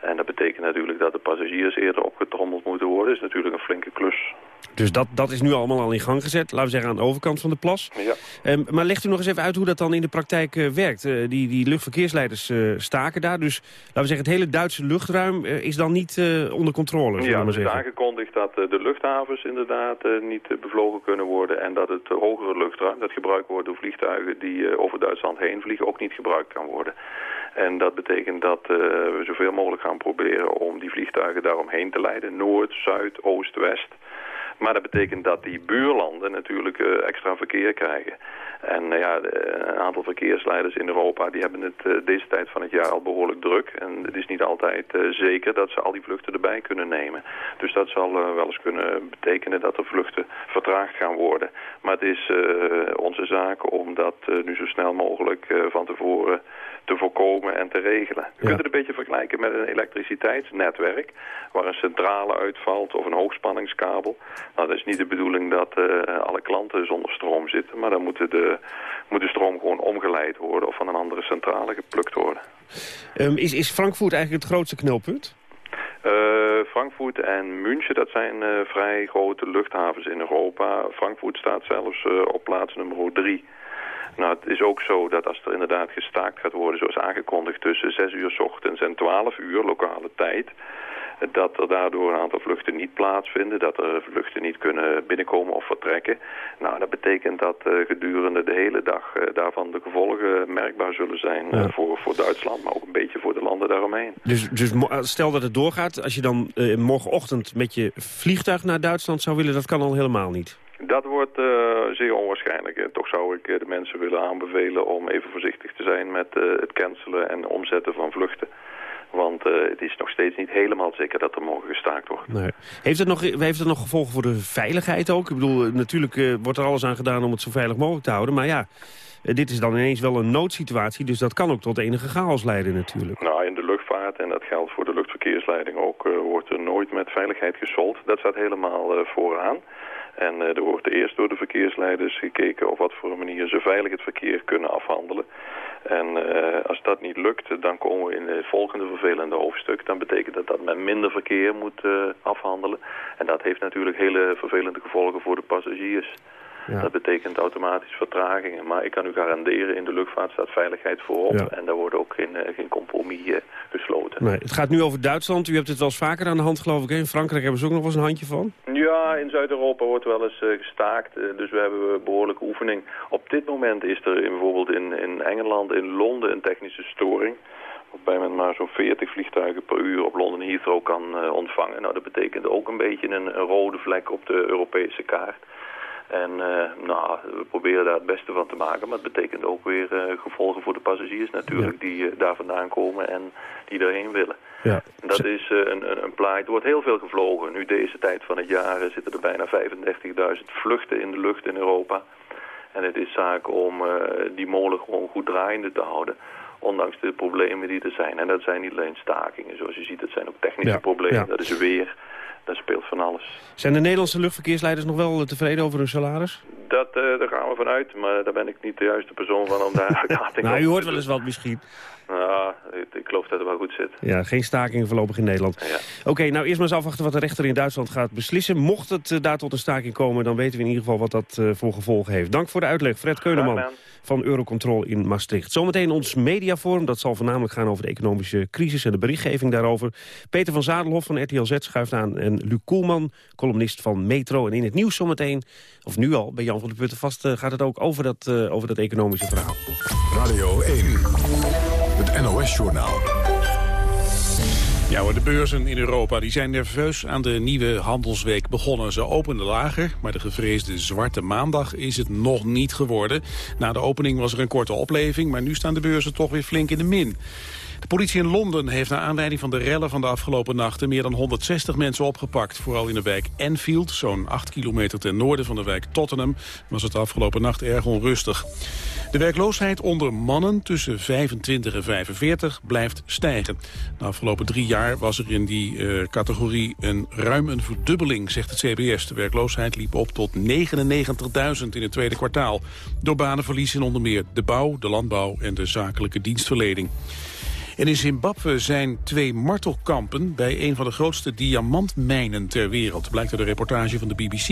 En dat betekent natuurlijk dat de passagiers eerder opgetrommeld moeten worden. Dat is natuurlijk een flinke klus.
Dus dat, dat is nu allemaal al in gang gezet, laten we zeggen aan de overkant van de plas.
Ja.
Um, maar legt u nog eens even uit hoe dat dan in de praktijk uh, werkt. Uh, die, die luchtverkeersleiders uh, staken daar, dus laten we zeggen het hele Duitse luchtruim is dan niet onder controle.
Ja,
het
is aangekondigd dat de luchthavens inderdaad niet bevlogen kunnen worden en dat het hogere luchtruim, dat gebruikt wordt door vliegtuigen die over Duitsland heen vliegen, ook niet gebruikt kan worden. En dat betekent dat uh, we zoveel mogelijk gaan proberen om die vliegtuigen daaromheen te leiden. Noord, Zuid, Oost, West. Maar dat betekent dat die buurlanden natuurlijk uh, extra verkeer krijgen. En uh, ja, de, een aantal verkeersleiders in Europa die hebben het uh, deze tijd van het jaar al behoorlijk druk. En het is niet altijd zeker dat ze al die vluchten erbij kunnen nemen. Dus dat zal wel eens kunnen betekenen dat er vluchten vertraagd gaan worden. Maar het is onze zaak om dat nu zo snel mogelijk van tevoren te voorkomen en te regelen. Je ja. kunt het een beetje vergelijken met een elektriciteitsnetwerk... waar een centrale uitvalt of een hoogspanningskabel. Nou, dat is niet de bedoeling dat alle klanten zonder stroom zitten... maar dan moet de, moet de stroom gewoon omgeleid worden... of van een andere centrale geplukt worden.
Um, is, is Frankfurt eigenlijk het grootste knelpunt?
Uh, Frankfurt en München, dat zijn uh, vrij grote luchthavens in Europa. Frankfurt staat zelfs uh, op plaats nummer 3. Nou, het is ook zo dat als er inderdaad gestaakt gaat worden, zoals aangekondigd, tussen 6 uur s ochtends en 12 uur lokale tijd, dat er daardoor een aantal vluchten niet plaatsvinden, dat er vluchten niet kunnen binnenkomen of vertrekken. Nou, dat betekent dat uh, gedurende de hele dag uh, daarvan de gevolgen merkbaar zullen zijn uh, voor, voor Duitsland, maar ook een beetje voor de landen daaromheen.
Dus, dus stel dat het doorgaat, als je dan morgenochtend met je vliegtuig naar Duitsland zou willen, dat kan al helemaal niet?
Dat wordt uh, zeer onwaarschijnlijk. Toch zou ik de mensen willen aanbevelen om even voorzichtig te zijn met uh, het cancelen en omzetten van vluchten. Want uh, het is nog steeds niet helemaal zeker dat er morgen gestaakt wordt.
Nee. Heeft, het nog, heeft het nog gevolgen voor de veiligheid ook? Ik bedoel, natuurlijk uh, wordt er alles aan gedaan om het zo veilig mogelijk te houden. Maar ja, dit is dan ineens wel een noodsituatie. Dus dat kan ook tot enige chaos leiden natuurlijk.
Nou, in de luchtvaart, en dat geldt voor de luchtverkeersleiding ook, wordt er nooit met veiligheid gesold. Dat staat helemaal vooraan. En uh, er wordt eerst door de verkeersleiders gekeken op wat voor manier ze veilig het verkeer kunnen afhandelen. En uh, als dat niet lukt, dan komen we in het volgende vervelende hoofdstuk. Dan betekent dat dat men minder verkeer moet uh, afhandelen. En dat heeft natuurlijk hele vervelende gevolgen voor de passagiers.
Ja.
Dat betekent automatisch vertragingen. Maar ik kan u garanderen, in de luchtvaart staat veiligheid voorop.
Ja.
En daar wordt ook geen, eh, geen compromis eh, gesloten.
Nee, het gaat nu over Duitsland. U hebt het wel eens vaker aan de hand, geloof ik. In Frankrijk hebben ze ook nog wel eens een handje van.
Ja, in Zuid-Europa wordt wel eens eh, gestaakt, dus we hebben behoorlijke oefening. Op dit moment is er bijvoorbeeld in, in Engeland, in Londen, een technische storing. Waarbij men maar zo'n 40 vliegtuigen per uur op London Heathrow kan ontvangen. Nou, dat betekent ook een beetje een, een rode vlek op de Europese kaart. En eh, nou, we proberen daar het beste van te maken. Maar het betekent ook weer eh, gevolgen voor de passagiers natuurlijk die eh, daar vandaan komen en die daarheen willen.
Ja.
En Dat is een, een, een plaat. Er wordt heel veel gevlogen. Nu deze tijd van het jaar zitten er bijna 35.000 vluchten in de lucht in Europa. En het is zaak om die molen gewoon goed draaiende te houden. Ondanks de problemen die er zijn. En dat zijn niet alleen stakingen. Zoals je ziet, het zijn ook technische
Ja,
problemen.
ja.
Dat is weer. Daar speelt van alles.
Zijn de Nederlandse luchtverkeersleiders nog wel tevreden over hun salaris?
Dat, eh, daar gaan we vanuit. Maar daar ben ik niet de juiste persoon van om daar gating
Nou, u hoort wel eens wat misschien.
Nou, ik, ik geloof dat het wel goed zit.
Ja, geen stakingen voorlopig in Nederland. Oké, nou eerst maar eens afwachten wat de rechter in Duitsland gaat beslissen. Mocht het eh, daar tot een staking komen, dan weten we in ieder geval wat dat eh, voor gevolgen heeft. Dank voor de uitleg, Fred Keuneman van Eurocontrol in Maastricht. Zometeen ons mediaforum, dat zal voornamelijk gaan over de economische crisis en de berichtgeving daarover. Peter van Zadelhof van RTL Z schuift aan en Luc Koelman, columnist van Metro. En in het nieuws zometeen, of nu al, bij Jan van der Putten vast, eh, gaat het ook over dat, eh, over dat economische verhaal.
Radio 1, het NOS-journaal.
Ja, de beurzen in Europa die zijn nerveus aan de nieuwe handelsweek begonnen. Ze openden lager, maar de gevreesde zwarte maandag is het nog niet geworden. Na de opening was er een korte opleving, maar nu staan de beurzen toch weer flink in de min. De politie in Londen heeft naar aanleiding van de rellen van de afgelopen nachten meer dan 160 mensen opgepakt. Vooral in de wijk Enfield, zo'n 8 kilometer ten noorden van de wijk Tottenham, was het de afgelopen nacht erg onrustig. De werkloosheid onder mannen tussen 25 en 45 blijft stijgen. De afgelopen drie jaar was er in die eh, categorie een, ruim een verdubbeling, zegt het CBS. De werkloosheid liep op tot 99.000 in het tweede kwartaal. Door banenverlies in onder meer de bouw, de landbouw en de zakelijke dienstverlening. En in Zimbabwe zijn twee martelkampen bij een van de grootste diamantmijnen ter wereld, blijkt uit de reportage van de BBC.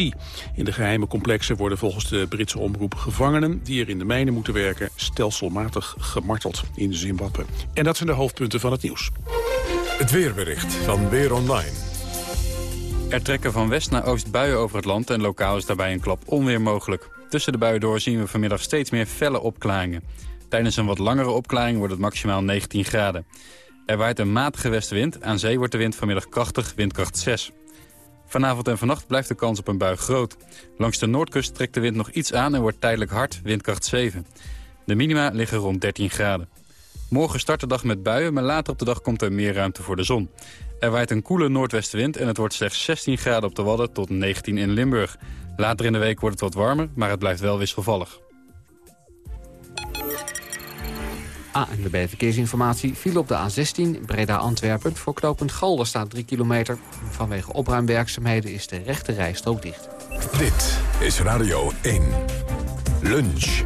In de geheime complexen worden volgens de Britse omroep gevangenen die er in de mijnen moeten werken stelselmatig gemarteld in Zimbabwe. En dat zijn de hoofdpunten van het nieuws.
Het weerbericht van Weer Online.
Er trekken van west naar oost buien over het land en lokaal is daarbij een klap onweer mogelijk. Tussen de buien door zien we vanmiddag steeds meer felle opklaringen. Tijdens een wat langere opklaring wordt het maximaal 19 graden. Er waait een matige westenwind. Aan zee wordt de wind vanmiddag krachtig, windkracht 6. Vanavond en vannacht blijft de kans op een bui groot. Langs de noordkust trekt de wind nog iets aan en wordt tijdelijk hard, windkracht 7. De minima liggen rond 13 graden. Morgen start de dag met buien, maar later op de dag komt er meer ruimte voor de zon. Er waait een koele noordwestenwind en het wordt slechts 16 graden op de Wadden tot 19 in Limburg. Later in de week wordt het wat warmer, maar het blijft wel wisselvallig.
ANWB Verkeersinformatie viel op de A16 Breda-Antwerpen. Voor knooppunt Galder staat 3 kilometer. Vanwege opruimwerkzaamheden is de rechte rijstrook dicht.
Dit is Radio 1. Lunch.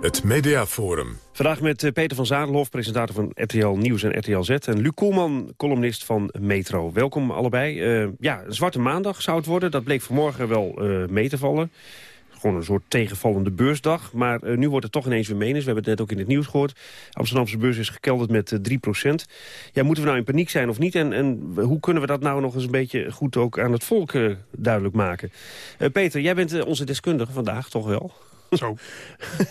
Het Mediaforum.
Vandaag met eh, Peter van Zadelhof, presentator van RTL Nieuws en RTL Z. En Luc Koelman, columnist van Metro. Welkom allebei. Eh, ja, zwarte maandag zou het worden. Dat bleek vanmorgen wel eh, mee te vallen. Een soort tegenvallende beursdag. Maar eh, nu wordt het toch ineens weer menens. We hebben het net ook in het nieuws gehoord. Amsterdamse beurs is gekelderd met eh, 3% Ja, moeten we nou in paniek zijn of niet? En, en hoe kunnen we dat nou nog eens een beetje goed ook aan het volk eh, duidelijk maken? Eh, Peter, jij bent eh, onze deskundige vandaag, toch wel?
Zo.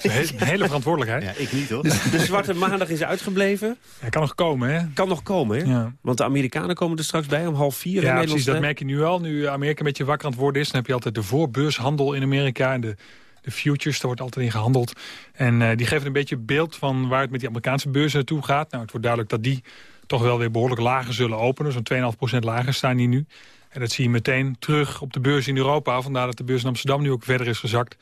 Een hele verantwoordelijkheid.
Ja, ik niet hoor.
De, de zwarte maandag is uitgebleven.
Hij kan nog komen, hè?
Kan nog komen, hè?
Ja.
Want de Amerikanen komen er straks bij om half vier. in
Ja,
Nederland.
precies. Dat merk je nu al. Nu Amerika een beetje wakker aan het worden is... dan heb je altijd de voorbeurshandel in Amerika... en de, de futures, daar wordt altijd in gehandeld. En eh, die geven een beetje beeld van waar het met die Amerikaanse beurzen naartoe gaat. Nou, het wordt duidelijk dat die toch wel weer behoorlijk lager zullen openen. Zo'n 2,5% lager staan die nu. En dat zie je meteen terug op de beurs in Europa. Vandaar dat de beurs in Amsterdam nu ook verder is gezakt...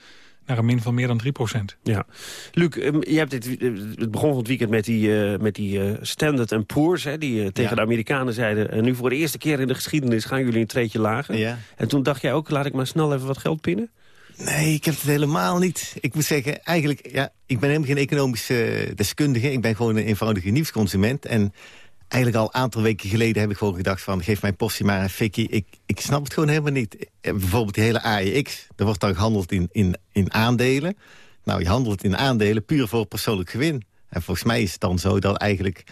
naar een min van meer dan 3%.
Ja. Luc, ehm, je hebt dit, eh, het begon van het weekend met die, eh, met die eh, Standard Poor's... Hè, die tegen
Ja.
de Amerikanen zeiden... en nu voor de eerste keer in de geschiedenis gaan jullie een treetje lager.
Ja.
En toen dacht jij ook, laat ik maar snel even wat geld pinnen?
Nee, ik heb het helemaal niet. Ik moet zeggen, eigenlijk, ja, ik ben helemaal geen economische deskundige. Ik ben gewoon een eenvoudige nieuwsconsument. En eigenlijk al een aantal weken geleden heb ik gewoon gedacht van... geef mijn postie maar een fikkie. Ik, ik snap het gewoon helemaal niet. Eh, Bijvoorbeeld die hele AEX, er wordt dan gehandeld in, in, in aandelen. Nou, je handelt in aandelen puur voor persoonlijk gewin. En volgens mij is het dan zo dat eigenlijk...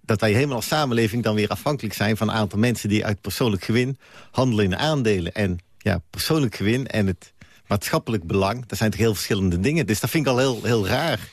dat wij helemaal als samenleving dan weer afhankelijk zijn... van een aantal mensen die uit persoonlijk gewin handelen in aandelen. En ja, persoonlijk gewin en het maatschappelijk belang... dat zijn toch heel verschillende dingen. Dus dat vind ik al heel, heel raar.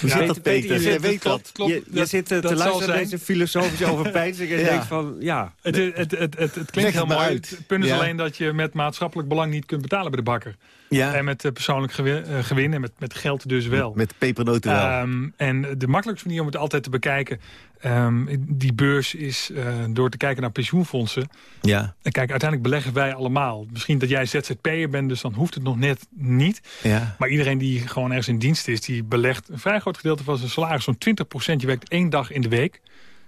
Hoe zit dat, Peter?
Je,
weet dat.
klopt. Je, zit eh, te luisteren naar deze filosofische overpeinzing en
Ja.
denkt van, ja...
Het, klinkt heel mooi.
uit.
Het punt is alleen dat je met maatschappelijk belang niet kunt betalen bij de bakker.
Ja.
En met eh, persoonlijk gewin, eh, gewin en met, met geld dus wel.
Met pepernoten wel.
Ehm, en de makkelijkste manier om het altijd te bekijken... ehm, die beurs is eh, door te kijken naar pensioenfondsen.
ja.
En kijk, uiteindelijk beleggen wij allemaal. Misschien dat jij ZZP'er bent, dus dan hoeft het nog net niet.
Ja.
Maar iedereen die gewoon ergens in dienst is... die belegt een vrij groot gedeelte van zijn salaris. Zo'n 20% Je werkt één dag in de week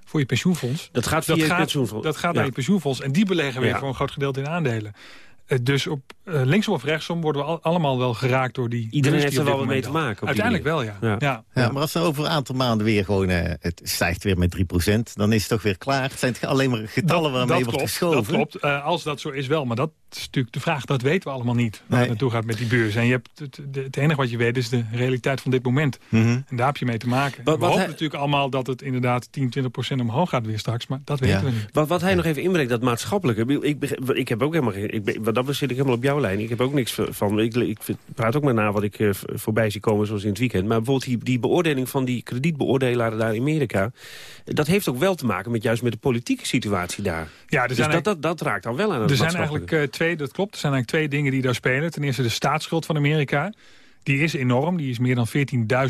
voor je pensioenfonds.
Dat gaat via je pensioenfonds.
Dat gaat
Ja.
naar je pensioenfonds. En die beleggen weer
Ja.
voor een groot gedeelte in aandelen. Eh, dus op eh, linksom of rechtsom worden we al- allemaal wel geraakt door die...
Iedereen heeft er wel wat mee te maken.
Uiteindelijk wel, ja. ja.
Ja, maar als er over een aantal maanden weer gewoon... eh, het stijgt weer met 3% dan is het toch weer klaar. Het zijn toch alleen maar getallen waarmee
dat
wordt
klopt,
geschoven.
Dat klopt, Eh, als dat zo is wel. Maar dat is natuurlijk de vraag, dat weten we allemaal niet. Waar
Nee.
het naartoe gaat met die beurs. En je hebt het, de- het enige wat je weet is de realiteit van dit moment.
Mhm.
En daar heb je mee te maken.
Wat-
we
wat
hopen
hij-
natuurlijk allemaal dat het inderdaad 10, 20 procent omhoog gaat weer straks. Maar dat weten
Ja.
we niet.
Wat, wat hij nog even inbrengt, dat maatschappelijke. Ik, ik, begrijp- ik heb ook helemaal geen... Ik, ben- wat betreft zit ik helemaal op jouw lijn. Ik heb ook niks van... Ik, ik praat ook maar na wat ik eh, voorbij zie komen zoals in het weekend. Maar bijvoorbeeld die, die beoordeling van die kredietbeoordelaren daar in Amerika... dat heeft ook wel te maken met juist met de politieke situatie daar.
Ja,
dus
zijn
dat, dat, dat raakt dan wel aan het
Er zijn eigenlijk eh, twee, dat klopt, er zijn eigenlijk twee dingen die daar spelen. Ten eerste de staatsschuld van Amerika. Die is enorm, die is meer dan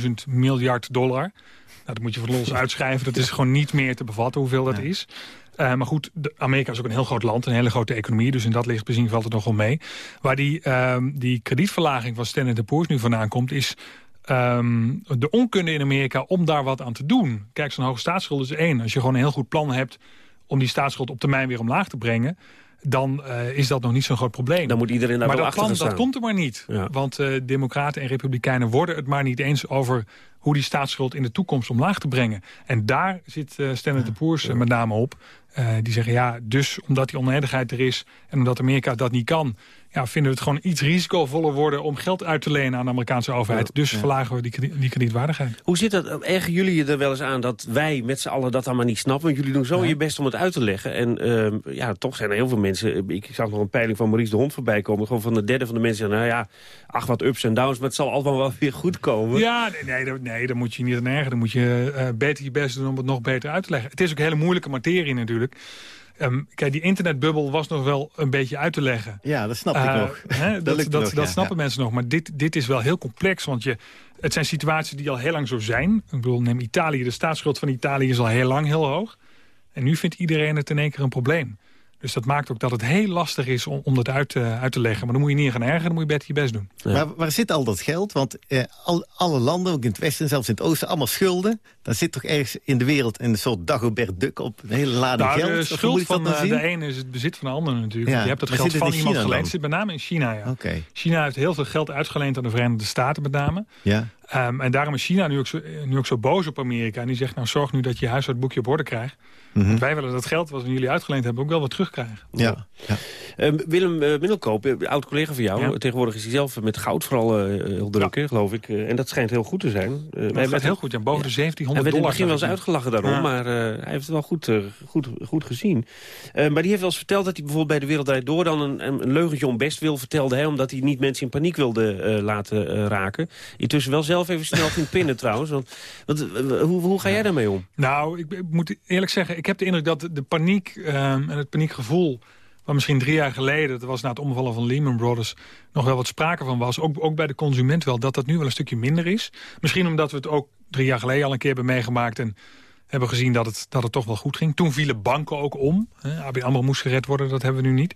14.000 miljard dollar. Nou, dat moet je voor los uitschrijven. Dat is gewoon niet meer te bevatten hoeveel dat is. Eh, maar goed, de- Amerika is ook een heel groot land, een hele grote economie. Dus in dat licht bezien valt het nogal mee. Waar die, ehm, die kredietverlaging van Standard Poor's nu vandaan komt... is ehm, de onkunde in Amerika om daar wat aan te doen. Kijk, zo'n hoge staatsschuld is één. Als je gewoon een heel goed plan hebt om die staatsschuld op termijn weer omlaag te brengen dan eh, is dat nog niet zo'n groot probleem.
Dan moet iedereen daar
maar
wel
dat plan, dat komt er maar niet.
Ja.
Want eh, democraten en republikeinen worden het maar niet eens over hoe die staatsschuld in de toekomst omlaag te brengen. En daar zit Standard Poor's eh, met name op. Eh, die zeggen ja, dus omdat die oneindigheid er is en omdat Amerika dat niet kan... Ja, vinden we het gewoon iets risicovoller worden om geld uit te lenen aan de Amerikaanse overheid. Dus
ja.
verlagen we die, kredi- die kredietwaardigheid.
Hoe zit dat? Ergen jullie je er wel eens aan dat wij met z'n allen dat allemaal niet snappen? Want jullie doen zo je best om het uit te leggen. En ehm, ja, toch zijn er heel veel mensen... Ik zag nog een peiling van Maurice de Hond voorbij komen. Gewoon van de derde van de mensen zeggen... nou ja, ach wat ups en downs, maar het zal allemaal wel weer goed komen.
Ja, nee, nee, daar- nee, daar moet je niet aan ergeren. Dan moet je eh, beter je best doen om het nog beter uit te leggen. Het is ook een hele moeilijke materie natuurlijk. Ehm, kijk, die internetbubbel was nog wel een beetje uit te leggen.
Ja, dat snap ik
Eh,
nog.
hè,
Dat
dat
lukt
dat,
nog,
dat
ja,
snappen
ja.
mensen nog. Maar dit, dit is wel heel complex. Want je, het zijn situaties die al heel lang zo zijn. Ik bedoel, neem Italië. De staatsschuld van Italië is al heel lang heel hoog. En nu vindt iedereen het in één keer een probleem. Dus dat maakt ook dat het heel lastig is om, om dat uit, te- uit te leggen. Maar dan moet je niet gaan ergeren, dan moet je beter je best doen.
Maar waar zit al dat geld? Want eh, al, alle landen, ook in het westen, zelfs in het oosten, allemaal schulden. Dan zit toch ergens in de wereld een soort Dagobert Duck op een hele lading
Nou,
geld?
de schuld van
dan
eh, de ene is het bezit van de ander natuurlijk.
Ja,
Je hebt dat
maar
geld van iemand
China
geleend. zit met name in China, ja.
Oké.
China heeft heel veel geld uitgeleend aan de Verenigde Staten met name.
Ja.
Ehm, en daarom is China nu ook, zo, nu ook zo boos op Amerika. En die zegt, nou zorg nu dat je je huishoudboekje op orde krijgt.
Mhm.
Wij willen dat geld wat we jullie uitgeleend hebben ook wel wat terugkrijgen.
Ja. ja.
Eh, Willem eh, Middelkoop, eh, oud-collega van jou.
Ja.
Tegenwoordig is hij zelf met goud vooral eh, heel druk, hè, geloof ik. En dat schijnt heel goed te zijn. Wij
Dat
werden-
gaat heel goed, ja. Boven de
Hij
1700
werd in het
dollar.
begin wel eens uitgelachen daarom,
Ja.
maar eh, hij heeft het wel goed, goed, goed gezien. Eh, maar die heeft wel eens verteld dat hij bijvoorbeeld bij de Wereld Draait Door... dan een, een leugentje om best wil vertelde, hij, omdat hij niet mensen in paniek wilde eh, laten eh, raken. Intussen wel zelf even snel ging pinnen trouwens. Want, want, hoe, hoe ga jij daarmee om?
Nou, ik, ik moet eerlijk zeggen, ik heb de indruk dat de, paniek ehm, en het paniekgevoel... waar misschien drie jaar geleden, dat was na het omvallen van Lehman Brothers... nog wel wat sprake van was, ook, ook bij de consument wel... dat dat nu wel een stukje minder is. Misschien omdat we het ook drie jaar geleden al een keer hebben meegemaakt... en hebben gezien dat het, dat het toch wel goed ging. Toen vielen banken ook om. Hè. ABN moest gered worden, dat hebben we nu niet.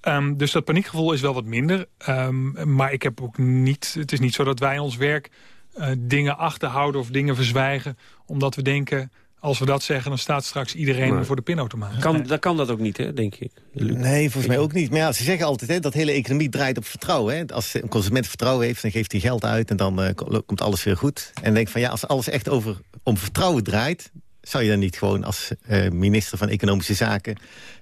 Ehm, dus dat paniekgevoel is wel wat minder. Ehm, maar ik heb ook niet, het is niet zo dat wij in ons werk eh, dingen achterhouden of dingen verzwijgen. Omdat we denken, als we dat zeggen, dan staat straks iedereen voor de pinautomaat.
Kan, dat kan dat ook niet, hè, denk ik.
Nee, volgens mij ook niet. Maar ja, ze zeggen altijd hè, dat de hele economie draait op vertrouwen. Hè. Als een consument vertrouwen heeft, dan geeft hij geld uit... en dan eh, ko- komt alles weer goed. En denk van ja, als alles echt over, om vertrouwen draait... zou je dan niet gewoon als eh, minister van Economische Zaken...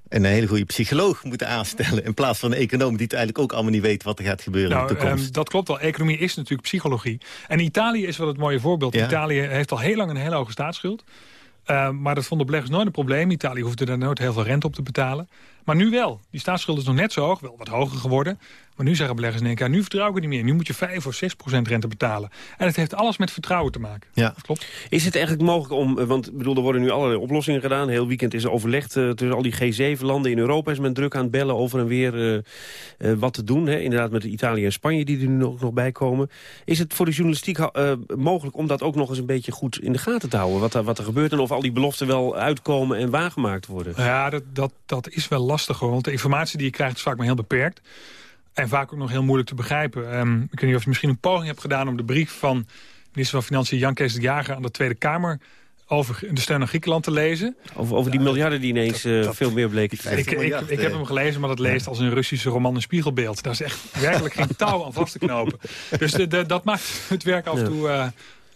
een hele goede psycholoog moeten aanstellen... in plaats van een econoom die het eigenlijk ook allemaal niet weet... wat er gaat gebeuren in de
Nou,
toekomst.
ehm, dat klopt wel. Economie is natuurlijk psychologie. En Italië is wel het mooie voorbeeld.
Ja.
Italië heeft al heel lang een hele hoge staatsschuld. Ehm, maar dat vonden beleggers nooit een probleem. Italië hoefde daar nooit heel veel rente op te betalen. Maar nu wel. Die staatsschuld is nog net zo hoog, wel wat hoger geworden. Maar nu zeggen beleggers in één keer, nu vertrouw ik het niet meer. Nu moet je 5 of 6 procent rente betalen. En het heeft alles met vertrouwen te maken.
Ja.
klopt.
Is het eigenlijk mogelijk om, eh, want ik bedoel, er worden nu allerlei oplossingen gedaan. Heel weekend is er overlegd eh, tussen al die G7-landen in Europa. Is men druk aan het bellen over en weer eh, eh, wat te doen. Hè? Inderdaad met Italië en Spanje die er nu ook nog bij komen. Is het voor de journalistiek eh, mogelijk om dat ook nog eens een beetje goed in de gaten te houden? Wat er, wat er gebeurt en of al die beloften wel uitkomen en waargemaakt worden?
Ja, dat, dat, dat is wel lastig hoor. Want de informatie die je krijgt is vaak maar heel beperkt. En vaak ook nog heel moeilijk te begrijpen. Ehm, ik weet niet of je misschien een poging hebt gedaan om de brief van minister van Financiën Jan Kees de Jager aan de Tweede Kamer over de steun aan Griekenland te lezen.
Over, over die miljarden die ineens eh, veel meer bleken te zijn.
Ik, ik, ik heb hem gelezen, maar dat leest als een Russische roman een spiegelbeeld. Daar is echt werkelijk geen touw aan vast te knopen. Dus de, de- dat maakt het werk af en toe eh,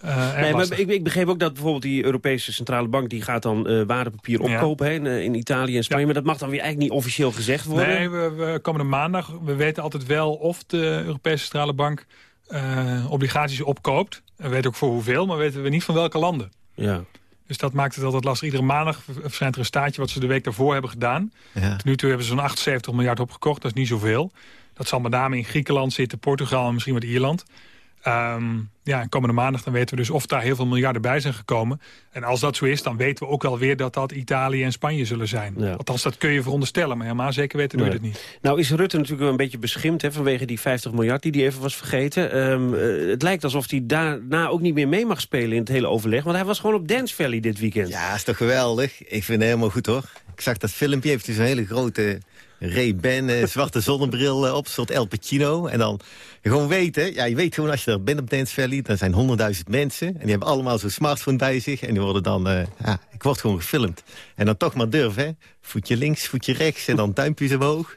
eh,
Nee, maar ik, ik begreep ook dat bijvoorbeeld die Europese Centrale Bank... die gaat dan eh, waardepapier
Ja.
opkopen hè, in, eh, in Italië en Spanje. Maar dat mag dan weer eigenlijk niet officieel gezegd worden.
Nee, we, we komende maandag. We weten altijd wel of de Europese Centrale Bank eh, obligaties opkoopt. We weten ook voor hoeveel, maar weten we niet van welke landen.
Ja.
Dus dat maakt het altijd lastig. Iedere maandag verschijnt er een staatje wat ze de week daarvoor hebben gedaan.
Ja.
Tot nu toe hebben ze zo'n 78 miljard opgekocht. Dat is niet zoveel. Dat zal met name in Griekenland zitten, Portugal en misschien wat Ierland. Ehm, ja, en komende maandag dan weten we dus of daar heel veel miljarden bij zijn gekomen. En als dat zo is, dan weten we ook wel weer dat dat Italië en Spanje zullen zijn. Althans, dat kun je veronderstellen, maar helemaal zeker weten doe je het niet.
Nou is Rutte natuurlijk wel een beetje beschimd hè, vanwege die 50 miljard die hij even was vergeten. Ehm, eh, het lijkt alsof hij daarna ook niet meer mee mag spelen in het hele overleg. Want hij was gewoon op Dance Valley dit weekend.
Ja, is toch geweldig. Ik vind het helemaal goed, hoor. Ik zag dat filmpje, heeft dus een hele grote Ray-Ban, eh, zwarte zonnebril eh, op, soort El Pacino. En dan gewoon weten, ja, je weet gewoon als je er bent op Dance Valley, dan zijn honderdduizend mensen. En die hebben allemaal zo'n smartphone bij zich. En die worden dan, eh, ja, ik word gewoon gefilmd. En dan toch maar durven, hè. Voetje links, voetje rechts en dan duimpjes omhoog.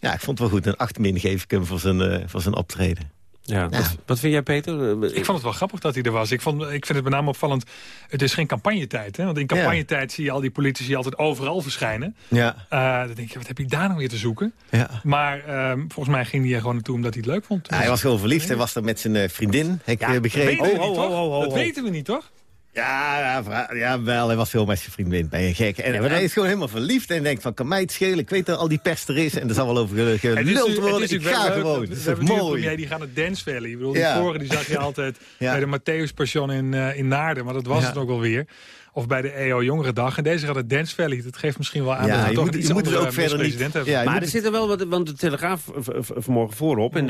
Ja, ik vond het wel goed. Een acht min geef ik hem voor zijn, voor zijn optreden.
Ja, Wat, wat vind jij, Peter? Eh,
Ik vond het wel grappig dat hij er was. Ik, vond, ik vind het met name opvallend, het is geen campagnetijd. Hè? Want in campagnetijd zie je al die politici altijd overal verschijnen.
Ja.
Eh, dan denk je, wat heb je daar nou weer te zoeken?
Ja.
Maar ehm, volgens mij ging hij er gewoon naartoe omdat hij het leuk vond.
Ja, hij was gewoon verliefd. Hij was er met zijn eh, vriendin, heb ik
Dat
begrepen.
weten we niet, toch? Dat weten we niet, toch?
Ja, ja, ja, wel. Hij was veel met zijn vriendin. Ben je gek? En hij is gewoon helemaal verliefd en denkt van, kan mij het schelen? Ik weet dat al die pers er is en er zal wel over
Het
geluld
het
worden.
is
Ik ga
leuk.
gewoon. Dat is
we
mooi?
premier die gaat naar Dance Valley. Ik bedoel, die vorige die zag je altijd bij de Matthäus Passion in, eh, in Naarden. Maar dat was het ook wel weer. Of bij de EO Jongerendag. En deze gaat naar Dance Valley. Dat geeft misschien wel aan
Ja,
dat we
je
toch
moet-
een iets
je moet het
andere
ook verder niet-
hebben.
Ja,
maar er zit er wel wat, want de Telegraaf vanmorgen voorop. En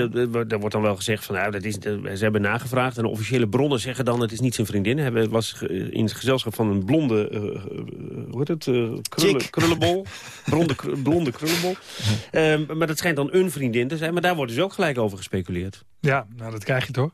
er wordt dan wel gezegd van, nou, dat is, de- ze hebben nagevraagd. En de officiële bronnen zeggen dan, het is niet zijn vriendin. Hij hebben- was in het gezelschap van een blonde, eh, eh, hoe heet het, eh, krullen, krullenbol. blonde, kr- blonde krullenbol. Ehm, maar dat schijnt dan een vriendin te zijn. Maar daar wordt dus ook gelijk over gespeculeerd.
Ja, nou dat krijg je toch?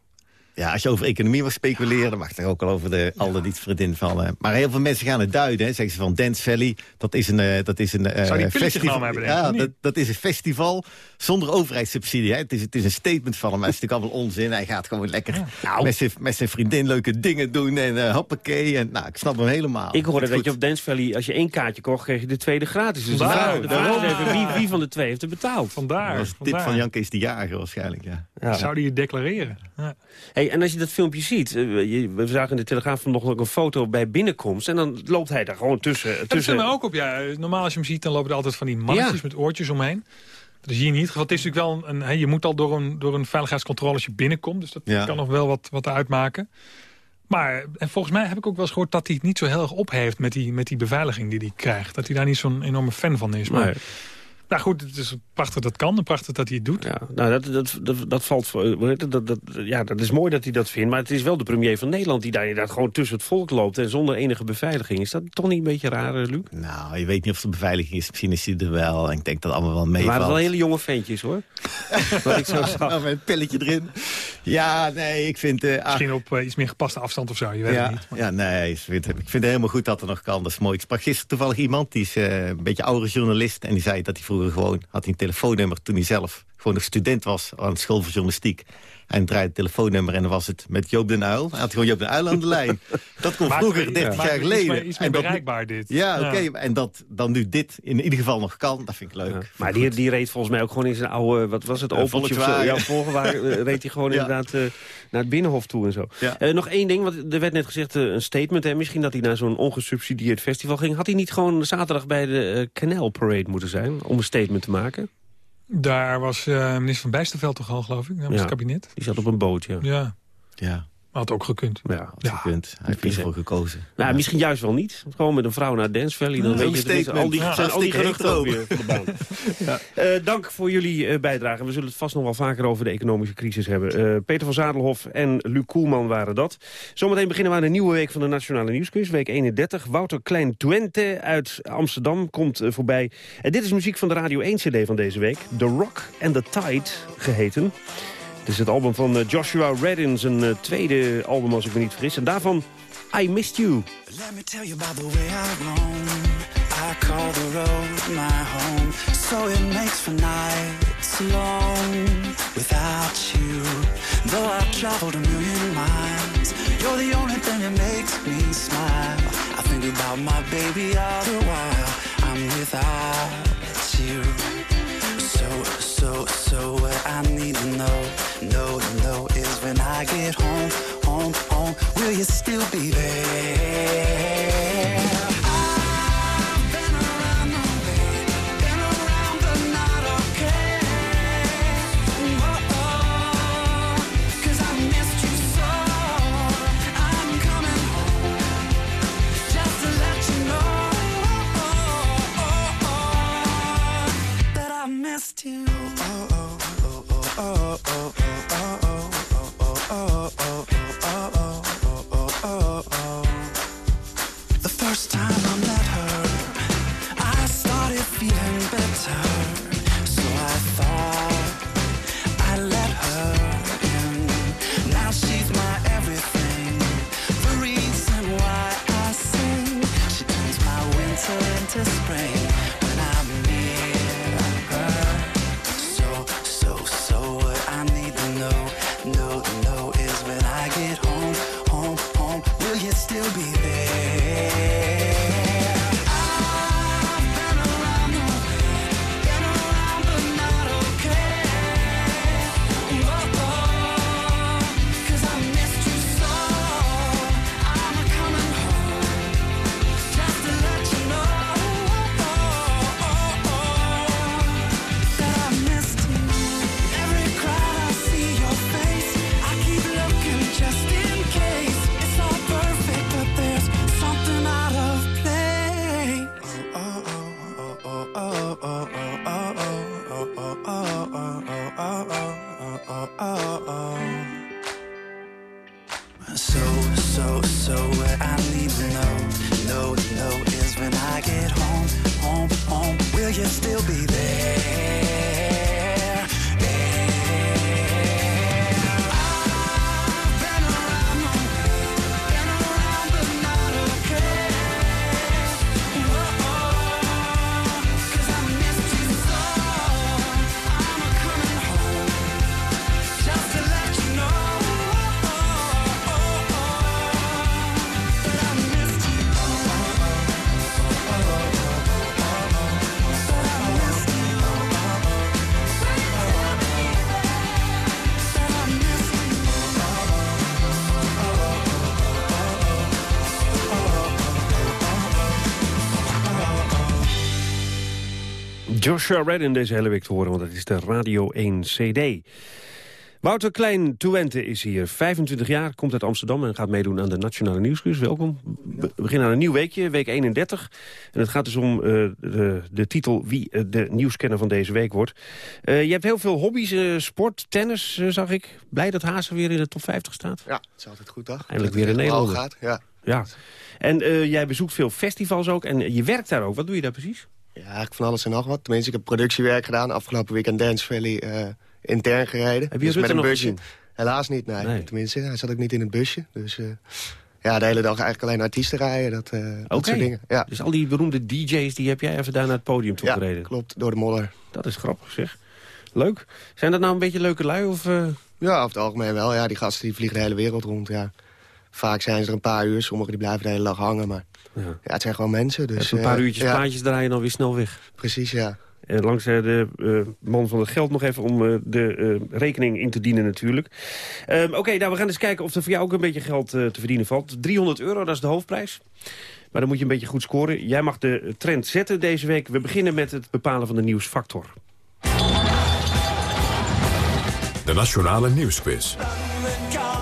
Ja, als je over economie wil speculeren, dan mag er ook al over de al dan niet vriendin vallen. Maar heel veel mensen gaan het duiden. Hè. Zeggen ze van Dance Valley, dat is een, eh, dat is een eh,
Zou die pilletje
festival.
genomen hebben, denk ik,
ja, dat, dat is een festival zonder overheidssubsidie. Hè. Het, is, het is een statement van hem, maar het is natuurlijk allemaal onzin. Hij gaat gewoon lekker
Nou.
met, zijn, met zijn vriendin leuke dingen doen en eh hoppakee. En, nou, ik snap hem helemaal.
Ik hoorde
Het
dat
is
je op Dance Valley, als je één kaartje kocht, kreeg je de tweede gratis. Dus de
Vandaar,
vraag, de vraag is even wie, wie van de twee heeft het betaald.
Vandaar.
Dat was een tip van Jan Kees de Jager waarschijnlijk, ja.
Ja.
Zou die het declareren? Ja.
Hey, en als je dat filmpje ziet, eh, je- we zagen in de Telegraaf vanochtend ook een foto bij binnenkomst. En dan loopt hij daar gewoon tussen.
Dat
tussen
viel mij ook op, ja. Normaal als je hem ziet, dan lopen er altijd van die mannetjes
Ja.
met oortjes omheen. Dat zie je niet. Want het is natuurlijk wel een, hè, je moet al door een, door een veiligheidscontrole als je binnenkomt. Dus dat
Ja.
kan nog wel wat, wat uitmaken. Maar en volgens mij heb ik ook wel eens gehoord dat hij het niet zo heel erg op heeft met die, met die beveiliging die hij krijgt. Dat hij daar niet zo'n enorme fan van is. Maar,
Nee.
Nou goed, het is prachtig dat kan en prachtig dat hij het doet.
Ja, nou, dat, dat, dat, dat valt voor. het, Dat, dat, ja, dat is mooi dat hij dat vindt. Maar het is wel de premier van Nederland die daar inderdaad gewoon tussen het volk loopt. En zonder enige beveiliging. Is dat toch niet een beetje raar, eh, Luc?
Nou, je weet niet of er beveiliging is. Misschien is hij er wel. En ik denk dat allemaal wel
Het
meevalt.
waren wel hele jonge ventjes, hoor. Wat ik zo zag.
Nou, met een pilletje erin. Ja, nee, ik vind... eh, ah,
Misschien op eh, iets meer gepaste afstand of zo, je weet
ja,
het niet.
ja, nee, ik vind, ik vind het helemaal goed dat er nog kan. Dat is mooi. Ik sprak gisteren toevallig iemand, die is eh, een beetje oudere journalist. En die zei dat hij vroeger gewoon had hij een telefoonnummer toen hij zelf gewoon nog student was aan school voor journalistiek. En draaide het telefoonnummer en dan was het met Joop den Uil. Hij had gewoon Joop den Uil aan de lijn. Dat kon vroeger, 30
maakt
jaar geleden.
meer- iets meer
En
bereikbaar, dit.
Ja,
Ja.
oké. En dat dan nu dit in ieder geval nog kan, dat vind ik leuk.
Maar die, die reed volgens mij ook gewoon in zijn oude, wat was het, Opeltje of zo. Ja, Volkswagen eh, reed hij gewoon
Ja.
inderdaad eh, naar het Binnenhof toe en zo.
Ja.
Nog één ding, want er werd net gezegd een statement. Hè, misschien dat hij naar zo'n ongesubsidieerd festival ging. Had hij niet gewoon zaterdag bij de Canal Parade moeten zijn om een statement te maken?
Daar was eh, minister Van Bijsterveld toch al, geloof ik, namens
Ja.
het kabinet.
Die zat op een boot, ja.
Ja,
Ja,
had ook gekund.
Ja,
je kunt. Hij heeft ervoor gekozen.
Nou, misschien juist wel niet. Gewoon met een vrouw naar Dance Valley. Dan
Ja,
weet je, tenminste, al die, zijn al die geruchten ook weer van de baan. Eh, dank voor jullie eh, bijdrage. We zullen het vast nog wel vaker over de economische crisis hebben. Eh, Peter van Zadelhof en Luc Koelman waren dat. Zometeen beginnen we aan een nieuwe week van de Nationale Nieuwsquiz. Week 31. Wouter Klein-Twente uit Amsterdam komt voorbij. En dit is muziek van de Radio 1 CD van deze week. The Rock and the Tide geheten. Het is het album van eh, Joshua Redden, zijn eh, tweede album als ik me niet vergis. En daarvan I Missed You.
Let me tell you about the way I've grown. I call the road my home, so it makes for nights alone without you. Though I've traveled a million miles, you're the only thing that makes me smile. I think about my baby all the while I'm without you. So, so, what I need to know, know, know is when I get home, home, home, will you still be there?
Joshua Redden deze hele week te horen, want het is de Radio 1 CD. Wouter Klein Twente is hier, 25 jaar, komt uit Amsterdam... en gaat meedoen aan de Nationale Nieuwsquiz. Welkom. We beginnen aan een nieuw weekje, week 31. En het gaat dus om eh, de, de titel wie eh, de nieuwskenner van deze week wordt. Eh, je hebt heel veel hobby's, sport, tennis, zag ik. Blij dat Hazen weer in de top 50 staat.
Ja, het is altijd goed, toch?
Eindelijk
Dat
weer in Nederland.
gaat, ja.
Ja. En jij bezoekt veel festivals ook en je werkt daar ook. Wat doe je daar precies?
Ja, eigenlijk van alles en nog wat. Tenminste, ik heb productiewerk gedaan. Afgelopen week aan Dance Valley eh, intern gereden.
Heb je
dus met een busje.
gezien?
Helaas niet, nee.
Nee.
Tenminste, hij zat ook niet in het busje. Dus eh, ja, de hele dag eigenlijk alleen artiesten rijden. Dat, dat
Oké.
soort dingen. Ja.
Dus al die beroemde DJ's, die heb jij even daar naar het podium toe
Ja,
gereden?
klopt. Door de modder.
Dat is grappig, zeg. Leuk. Zijn dat nou een beetje leuke lui? Of, uh...
Ja, over het algemeen wel. Ja, die gasten die vliegen de hele wereld rond. Ja. Vaak zijn ze er een paar uur. Sommigen die blijven de hele dag hangen. Maar ja, ja het zijn gewoon mensen. Dus,
een paar uurtjes ja. plaatjes draaien en dan weer snel weg.
Precies, ja.
En langs de uh, man van het geld nog even om uh, de uh, rekening in te dienen natuurlijk. Oké, okay, nou we gaan eens kijken of er voor jou ook een beetje geld te verdienen valt. 300 euro, dat is de hoofdprijs. Maar dan moet je een beetje goed scoren. Jij mag de trend zetten deze week. We beginnen met het bepalen van de nieuwsfactor.
De Nationale Nieuwsquiz.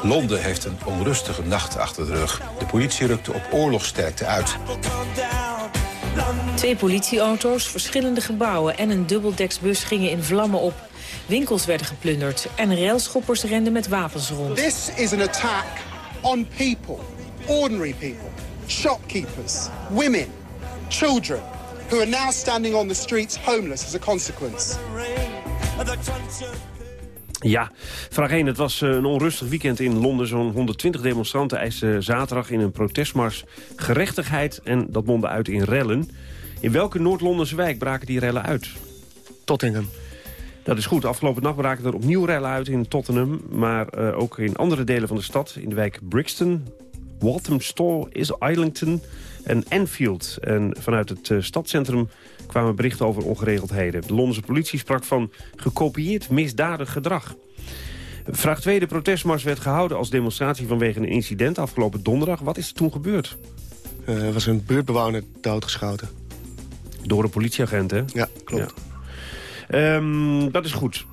Londen heeft een onrustige nacht achter de rug. De politie rukte op oorlogsterkte uit.
Twee politieauto's, verschillende gebouwen en een dubbeldeksbus gingen in vlammen op. Winkels werden geplunderd en railschoppers renden met wapens rond.
This is an attack on people, ordinary people, shopkeepers, women, children, who are now standing on the streets homeless as a consequence.
Ja, vraag 1. Het was eh, een onrustig weekend in Londen. Zo'n 120 demonstranten eisten zaterdag in een protestmars gerechtigheid... en dat mondde uit in rellen. In welke Noord-Londense wijk braken die rellen uit?
Tottenham.
Dat is goed. Afgelopen nacht braken er opnieuw rellen uit in Tottenham... maar uh, ook in andere delen van de stad. In de wijk Brixton, Walthamstow, Islington en Enfield. En vanuit het uh, stadscentrum kwamen berichten over ongeregeldheden. De Londense politie sprak van gekopieerd misdadig gedrag. Vraag 2. De protestmars werd gehouden als demonstratie vanwege een incident afgelopen donderdag. Wat is er toen gebeurd?
Uh, er was een buurtbewoner doodgeschoten.
Door een politieagent, hè?
Ja, klopt.
Ja. Um, dat is goed.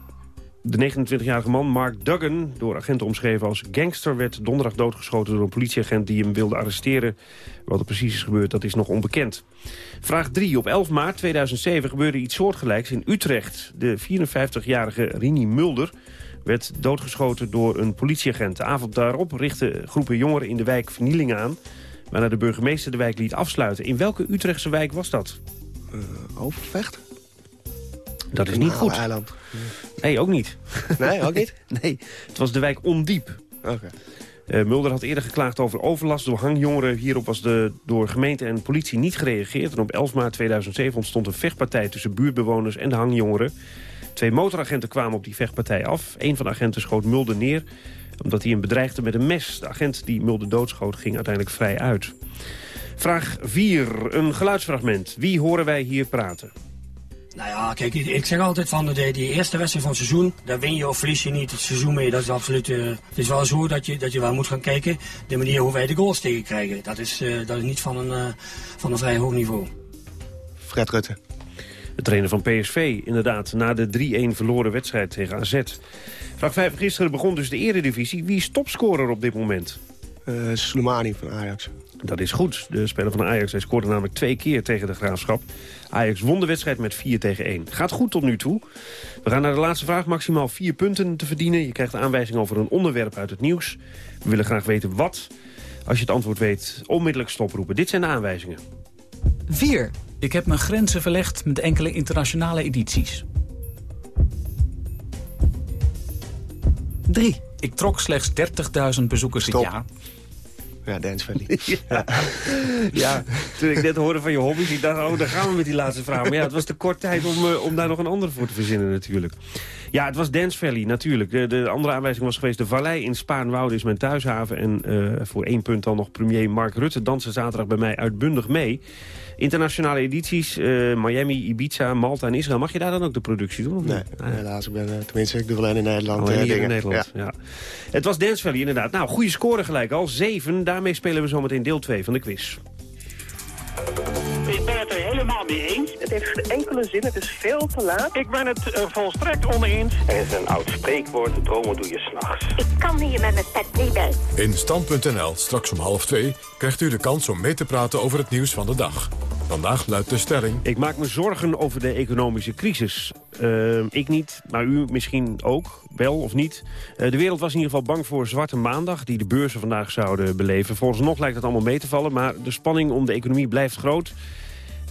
De 29-jarige man, Mark Duggan, door agenten omschreven als gangster... werd donderdag doodgeschoten door een politieagent die hem wilde arresteren. Wat er precies is gebeurd, dat is nog onbekend. Vraag 3. Op 11 maart 2007 gebeurde iets soortgelijks in Utrecht. De 54-jarige Rini Mulder werd doodgeschoten door een politieagent. De avond daarop richtten groepen jongeren in de wijk vernieling aan... waarna de burgemeester de wijk liet afsluiten. In welke Utrechtse wijk was dat?
Uh, Overvecht?
Dat is niet goed.
eiland.
Nee, ook niet.
Nee, ook niet?
nee, het was de wijk Ondiep.
Oké.
Uh, Mulder had eerder geklaagd over overlast door hangjongeren. Hierop was de, door gemeente en politie niet gereageerd. En op 11 maart 2007 ontstond een vechtpartij tussen buurtbewoners en de hangjongeren. Twee motoragenten kwamen op die vechtpartij af. Een van de agenten schoot Mulder neer omdat hij hem bedreigde met een mes. De agent die Mulder doodschoot ging uiteindelijk vrij uit. Vraag 4. Een geluidsfragment. Wie horen wij hier praten?
Nou ja, kijk, ik, ik zeg altijd van de, die eerste wedstrijd van het seizoen, daar win je of verlies je niet het seizoen mee. Dat is absoluut, uh, het is wel zo dat je, dat je wel moet gaan kijken, de manier hoe wij de goals tegen krijgen. Dat is, uh, dat is niet van een, uh, van een vrij hoog niveau.
Fred Rutte.
De trainer van PSV, inderdaad, na de 3-1 verloren wedstrijd tegen AZ. Vraag 5. Gisteren begon dus de eredivisie. Wie is topscorer op dit moment?
Uh, Soleimani van Ajax.
Dat is goed. De speler van Ajax hij scoorde namelijk twee keer tegen de Graafschap. Ajax won de wedstrijd met 4 tegen 1. Gaat goed tot nu toe. We gaan naar de laatste vraag. Maximaal vier punten te verdienen. Je krijgt aanwijzing over een onderwerp uit het nieuws. We willen graag weten wat. Als je het antwoord weet, onmiddellijk stoproepen. Dit zijn de aanwijzingen.
4. Ik heb mijn grenzen verlegd met enkele internationale edities. 3. Ik trok slechts 30.000 bezoekers
Stop.
dit jaar.
Ja, Dance Valley.
ja. ja, toen ik net hoorde van je hobby's, ik dacht, oh, daar gaan we met die laatste vraag. Maar ja, het was te kort tijd om, uh, om daar nog een andere voor te verzinnen natuurlijk. Ja, het was Dance Valley natuurlijk. De, de andere aanwijzing was geweest, de Vallei in Spaarnwoude is mijn thuishaven. En uh, voor één punt dan nog premier Mark Rutte dansen zaterdag bij mij uitbundig mee. Internationale edities, uh, Miami, Ibiza, Malta en Israël. Mag je daar dan ook de productie doen? Of
nee,
niet?
helaas. Ik ben, uh, tenminste, ik doe alleen in Nederland
Alleen hier
dingen.
in Nederland, ja. Het was Dance Valley inderdaad. Nou, goede score gelijk al. Zeven. Daarmee spelen we zometeen deel 2 van de quiz.
Helemaal mee eens.
Het heeft geen enkele zin, het is veel te laat.
Ik ben het uh, volstrekt oneens.
Er is een oud spreekwoord, dromen doe je s'nachts.
Ik kan hier met mijn pet niet bij.
In Stand.nl, straks om half twee, krijgt u de kans om mee te praten over het nieuws van de dag. Vandaag luidt de stelling...
Ik maak me zorgen over de economische crisis. Uh, ik niet, maar u misschien ook, wel of niet. Uh, de wereld was in ieder geval bang voor Zwarte Maandag... die de beurzen vandaag zouden beleven. Volgens nog lijkt het allemaal mee te vallen... maar de spanning om de economie blijft groot.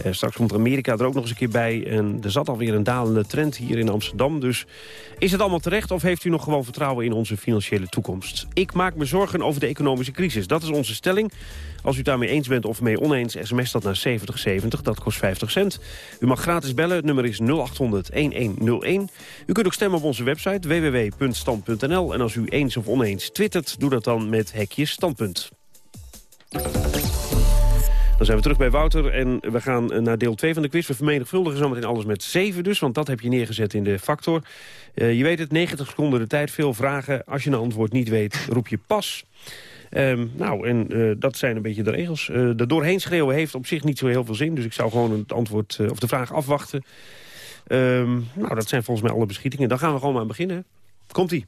Eh, straks komt Amerika er ook nog eens een keer bij. En er zat alweer een dalende trend hier in Amsterdam. Dus is het allemaal terecht of heeft u nog gewoon vertrouwen in onze financiële toekomst? Ik maak me zorgen over de economische crisis. Dat is onze stelling. Als u daarmee eens bent of mee oneens, sms dat naar 7070. Dat kost 50 cent. U mag gratis bellen. Het nummer is 0800-1101. U kunt ook stemmen op onze website www.stand.nl. En als u eens of oneens twittert, doe dat dan met hekje standpunt. Dan zijn we terug bij Wouter en we gaan naar deel 2 van de quiz. We vermenigvuldigen zometeen alles met 7 dus, want dat heb je neergezet in de factor. Uh, je weet het, 90 seconden de tijd, veel vragen. Als je een antwoord niet weet, roep je pas. Um, nou, en uh, dat zijn een beetje de regels. Uh, er doorheen schreeuwen heeft op zich niet zo heel veel zin. Dus ik zou gewoon het antwoord of de vraag afwachten. Um, nou, dat zijn volgens mij alle beschietingen. Dan gaan we gewoon maar beginnen. Komt-ie.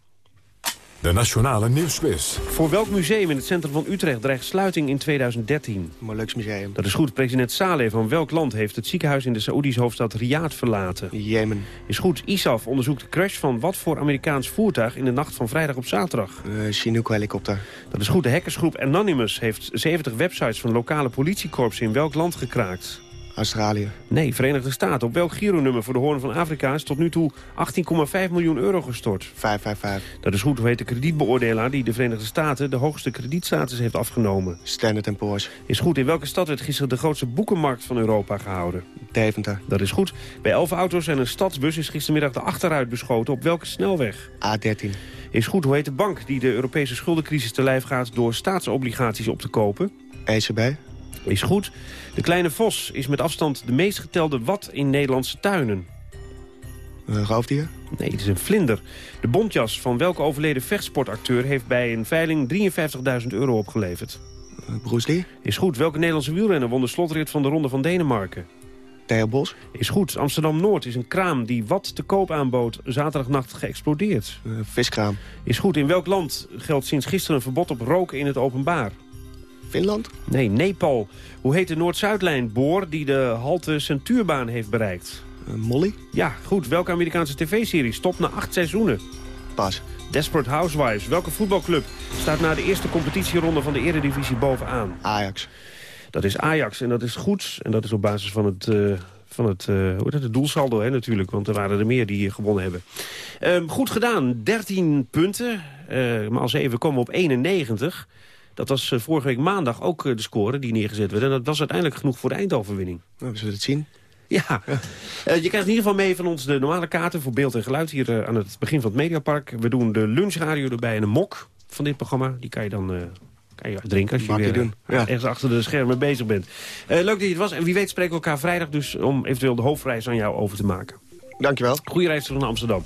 De Nationale Nieuwsquiz.
Voor welk museum in het centrum van Utrecht dreigt sluiting in 2013?
Molux Museum.
Dat is goed. President Saleh van welk land heeft het ziekenhuis in de Saoedische hoofdstad Riyadh verlaten?
Jemen.
Is goed. ISAF onderzoekt de crash van wat voor Amerikaans voertuig in de nacht van vrijdag op zaterdag?
Uh, Chinook-helikopter.
Dat is goed. De hackersgroep Anonymous heeft 70 websites van lokale politiekorps in welk land gekraakt?
Australië.
Nee, Verenigde Staten. Op welk gironummer voor de Hoorn van Afrika is tot nu toe 18,5 miljoen euro gestort?
555.
Dat is goed. Hoe heet de kredietbeoordelaar die de Verenigde Staten de hoogste kredietstatus heeft afgenomen?
Standard Poor's.
Is goed. In welke stad werd gisteren de grootste boekenmarkt van Europa gehouden?
Deventer.
Dat is goed. Bij 11 auto's en een stadsbus is gistermiddag de achteruit beschoten. Op welke snelweg?
A13.
Is goed. Hoe heet de bank die de Europese schuldencrisis te lijf gaat door staatsobligaties op te kopen?
ECB.
Is goed. De kleine vos is met afstand de meest getelde wat in Nederlandse tuinen.
Een roofdier?
Nee, het is een vlinder. De bontjas van welke overleden vechtsportacteur... heeft bij een veiling 53.000 euro opgeleverd?
Bruce Lee?
Is goed. Welke Nederlandse wielrenner won de slotrit van de Ronde van Denemarken?
Theo Bos?
Is goed. Amsterdam-Noord is een kraam die wat te koop aanbood... zaterdagnacht geëxplodeerd.
Uh, viskraam.
Is goed. In welk land geldt sinds gisteren een verbod op roken in het openbaar?
Finland?
Nee, Nepal. Hoe heet de Noord-Zuidlijn boor die de halte Centuurbaan heeft bereikt?
Uh, Molly?
Ja, goed. Welke Amerikaanse tv-serie stopt na acht seizoenen?
Pas.
Desperate Housewives. Welke voetbalclub staat na de eerste competitieronde van de eredivisie bovenaan?
Ajax.
Dat is Ajax en dat is goed. En dat is op basis van het... Uh, van het, uh, hoe het, doelsaldo hè, natuurlijk, want er waren er meer die gewonnen hebben. Um, goed gedaan, 13 punten. Uh, maar als even komen op 91. Dat was uh, vorige week maandag ook uh, de score die neergezet werd. En dat was uiteindelijk genoeg voor de eindoverwinning.
Nou, we zullen het zien.
Ja, ja. Uh, je krijgt in ieder geval mee van ons de normale kaarten voor beeld en geluid hier aan het begin van het Mediapark. We doen de lunchradio erbij en een mok van dit programma. Die kan je dan kan je drinken als je weer
doen.
Ja. ergens achter de schermen bezig bent. leuk dat je het was. En wie weet spreken we elkaar vrijdag dus om eventueel de hoofdreis aan jou over te maken.
Dankjewel.
Goeie reis terug naar Amsterdam.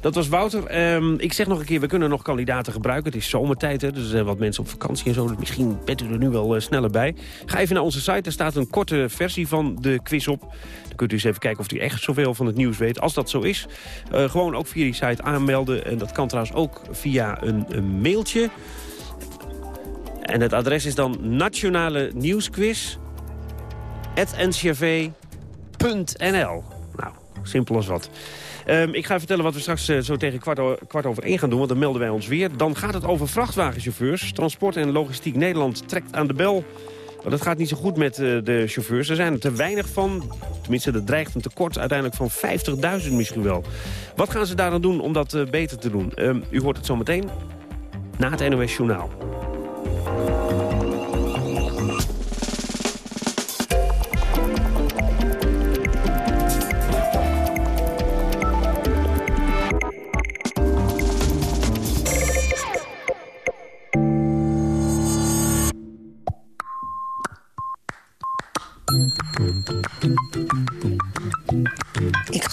Dat was Wouter. Um, ik zeg nog een keer, we kunnen nog kandidaten gebruiken. Het is zomertijd, hè, dus er zijn wat mensen op vakantie en zo. Dus misschien bent u er nu wel uh, sneller bij. Ga even naar onze site, daar staat een korte versie van de quiz op. Dan kunt u eens even kijken of u echt zoveel van het nieuws weet. Als dat zo is, uh, gewoon ook via die site aanmelden. En dat kan trouwens ook via een, mailtje. En het adres is dan nationale nieuwsquiz ncrv.nl. Nou, simpel als wat. Um, ik ga vertellen wat we straks uh, zo tegen kwart, over één gaan doen, want dan melden wij ons weer. Dan gaat het over vrachtwagenchauffeurs. Transport en Logistiek Nederland trekt aan de bel. Maar dat gaat niet zo goed met uh, de chauffeurs. Er zijn er te weinig van. Tenminste, er dreigt een tekort uiteindelijk van 50.000 misschien wel. Wat gaan ze daar dan doen om dat uh, beter te doen? Um, u hoort het zo meteen na het NOS Journaal.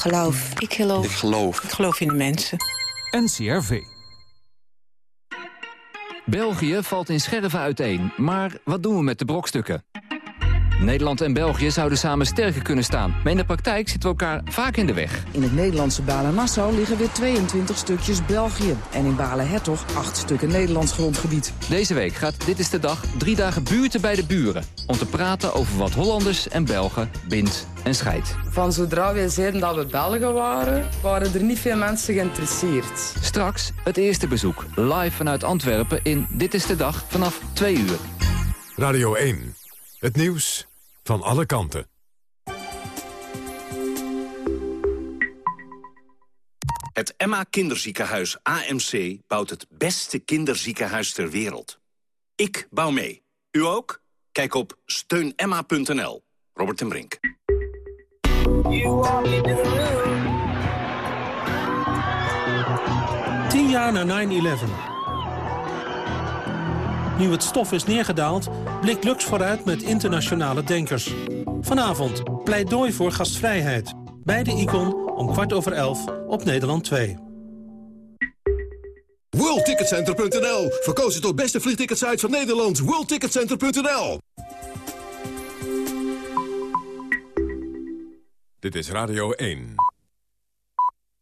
Geloof. Ik geloof.
Ik geloof.
Ik geloof in de mensen.
NCRV.
België valt in scherven uiteen, maar wat doen we met de brokstukken? Nederland en België zouden samen sterker kunnen staan. Maar in de praktijk zitten we elkaar vaak in de weg.
In het Nederlandse Balen-Nassau liggen weer 22 stukjes België. En in Balen-Hertog 8 stukken Nederlands grondgebied.
Deze week gaat Dit is de Dag drie dagen buurten bij de buren. Om te praten over wat Hollanders en Belgen bindt en scheidt.
Van zodra wij zeiden dat we Belgen waren, waren er niet veel mensen geïnteresseerd.
Straks het eerste bezoek. Live vanuit Antwerpen in Dit is de Dag vanaf 2 uur.
Radio 1. Het nieuws van alle kanten.
Het Emma Kinderziekenhuis AMC bouwt het beste kinderziekenhuis ter wereld. Ik bouw mee. U ook? Kijk op steunemma.nl. Robert en Brink.
Tien jaar na 9-11. Nu het stof is neergedaald, blikt Lux vooruit met internationale denkers. Vanavond pleidooi voor gastvrijheid. Bij de Icon om kwart over elf op Nederland 2.
WorldTicketCenter.nl Verkozen tot beste vliegticketsite van Nederland. WorldTicketCenter.nl
Dit is Radio 1.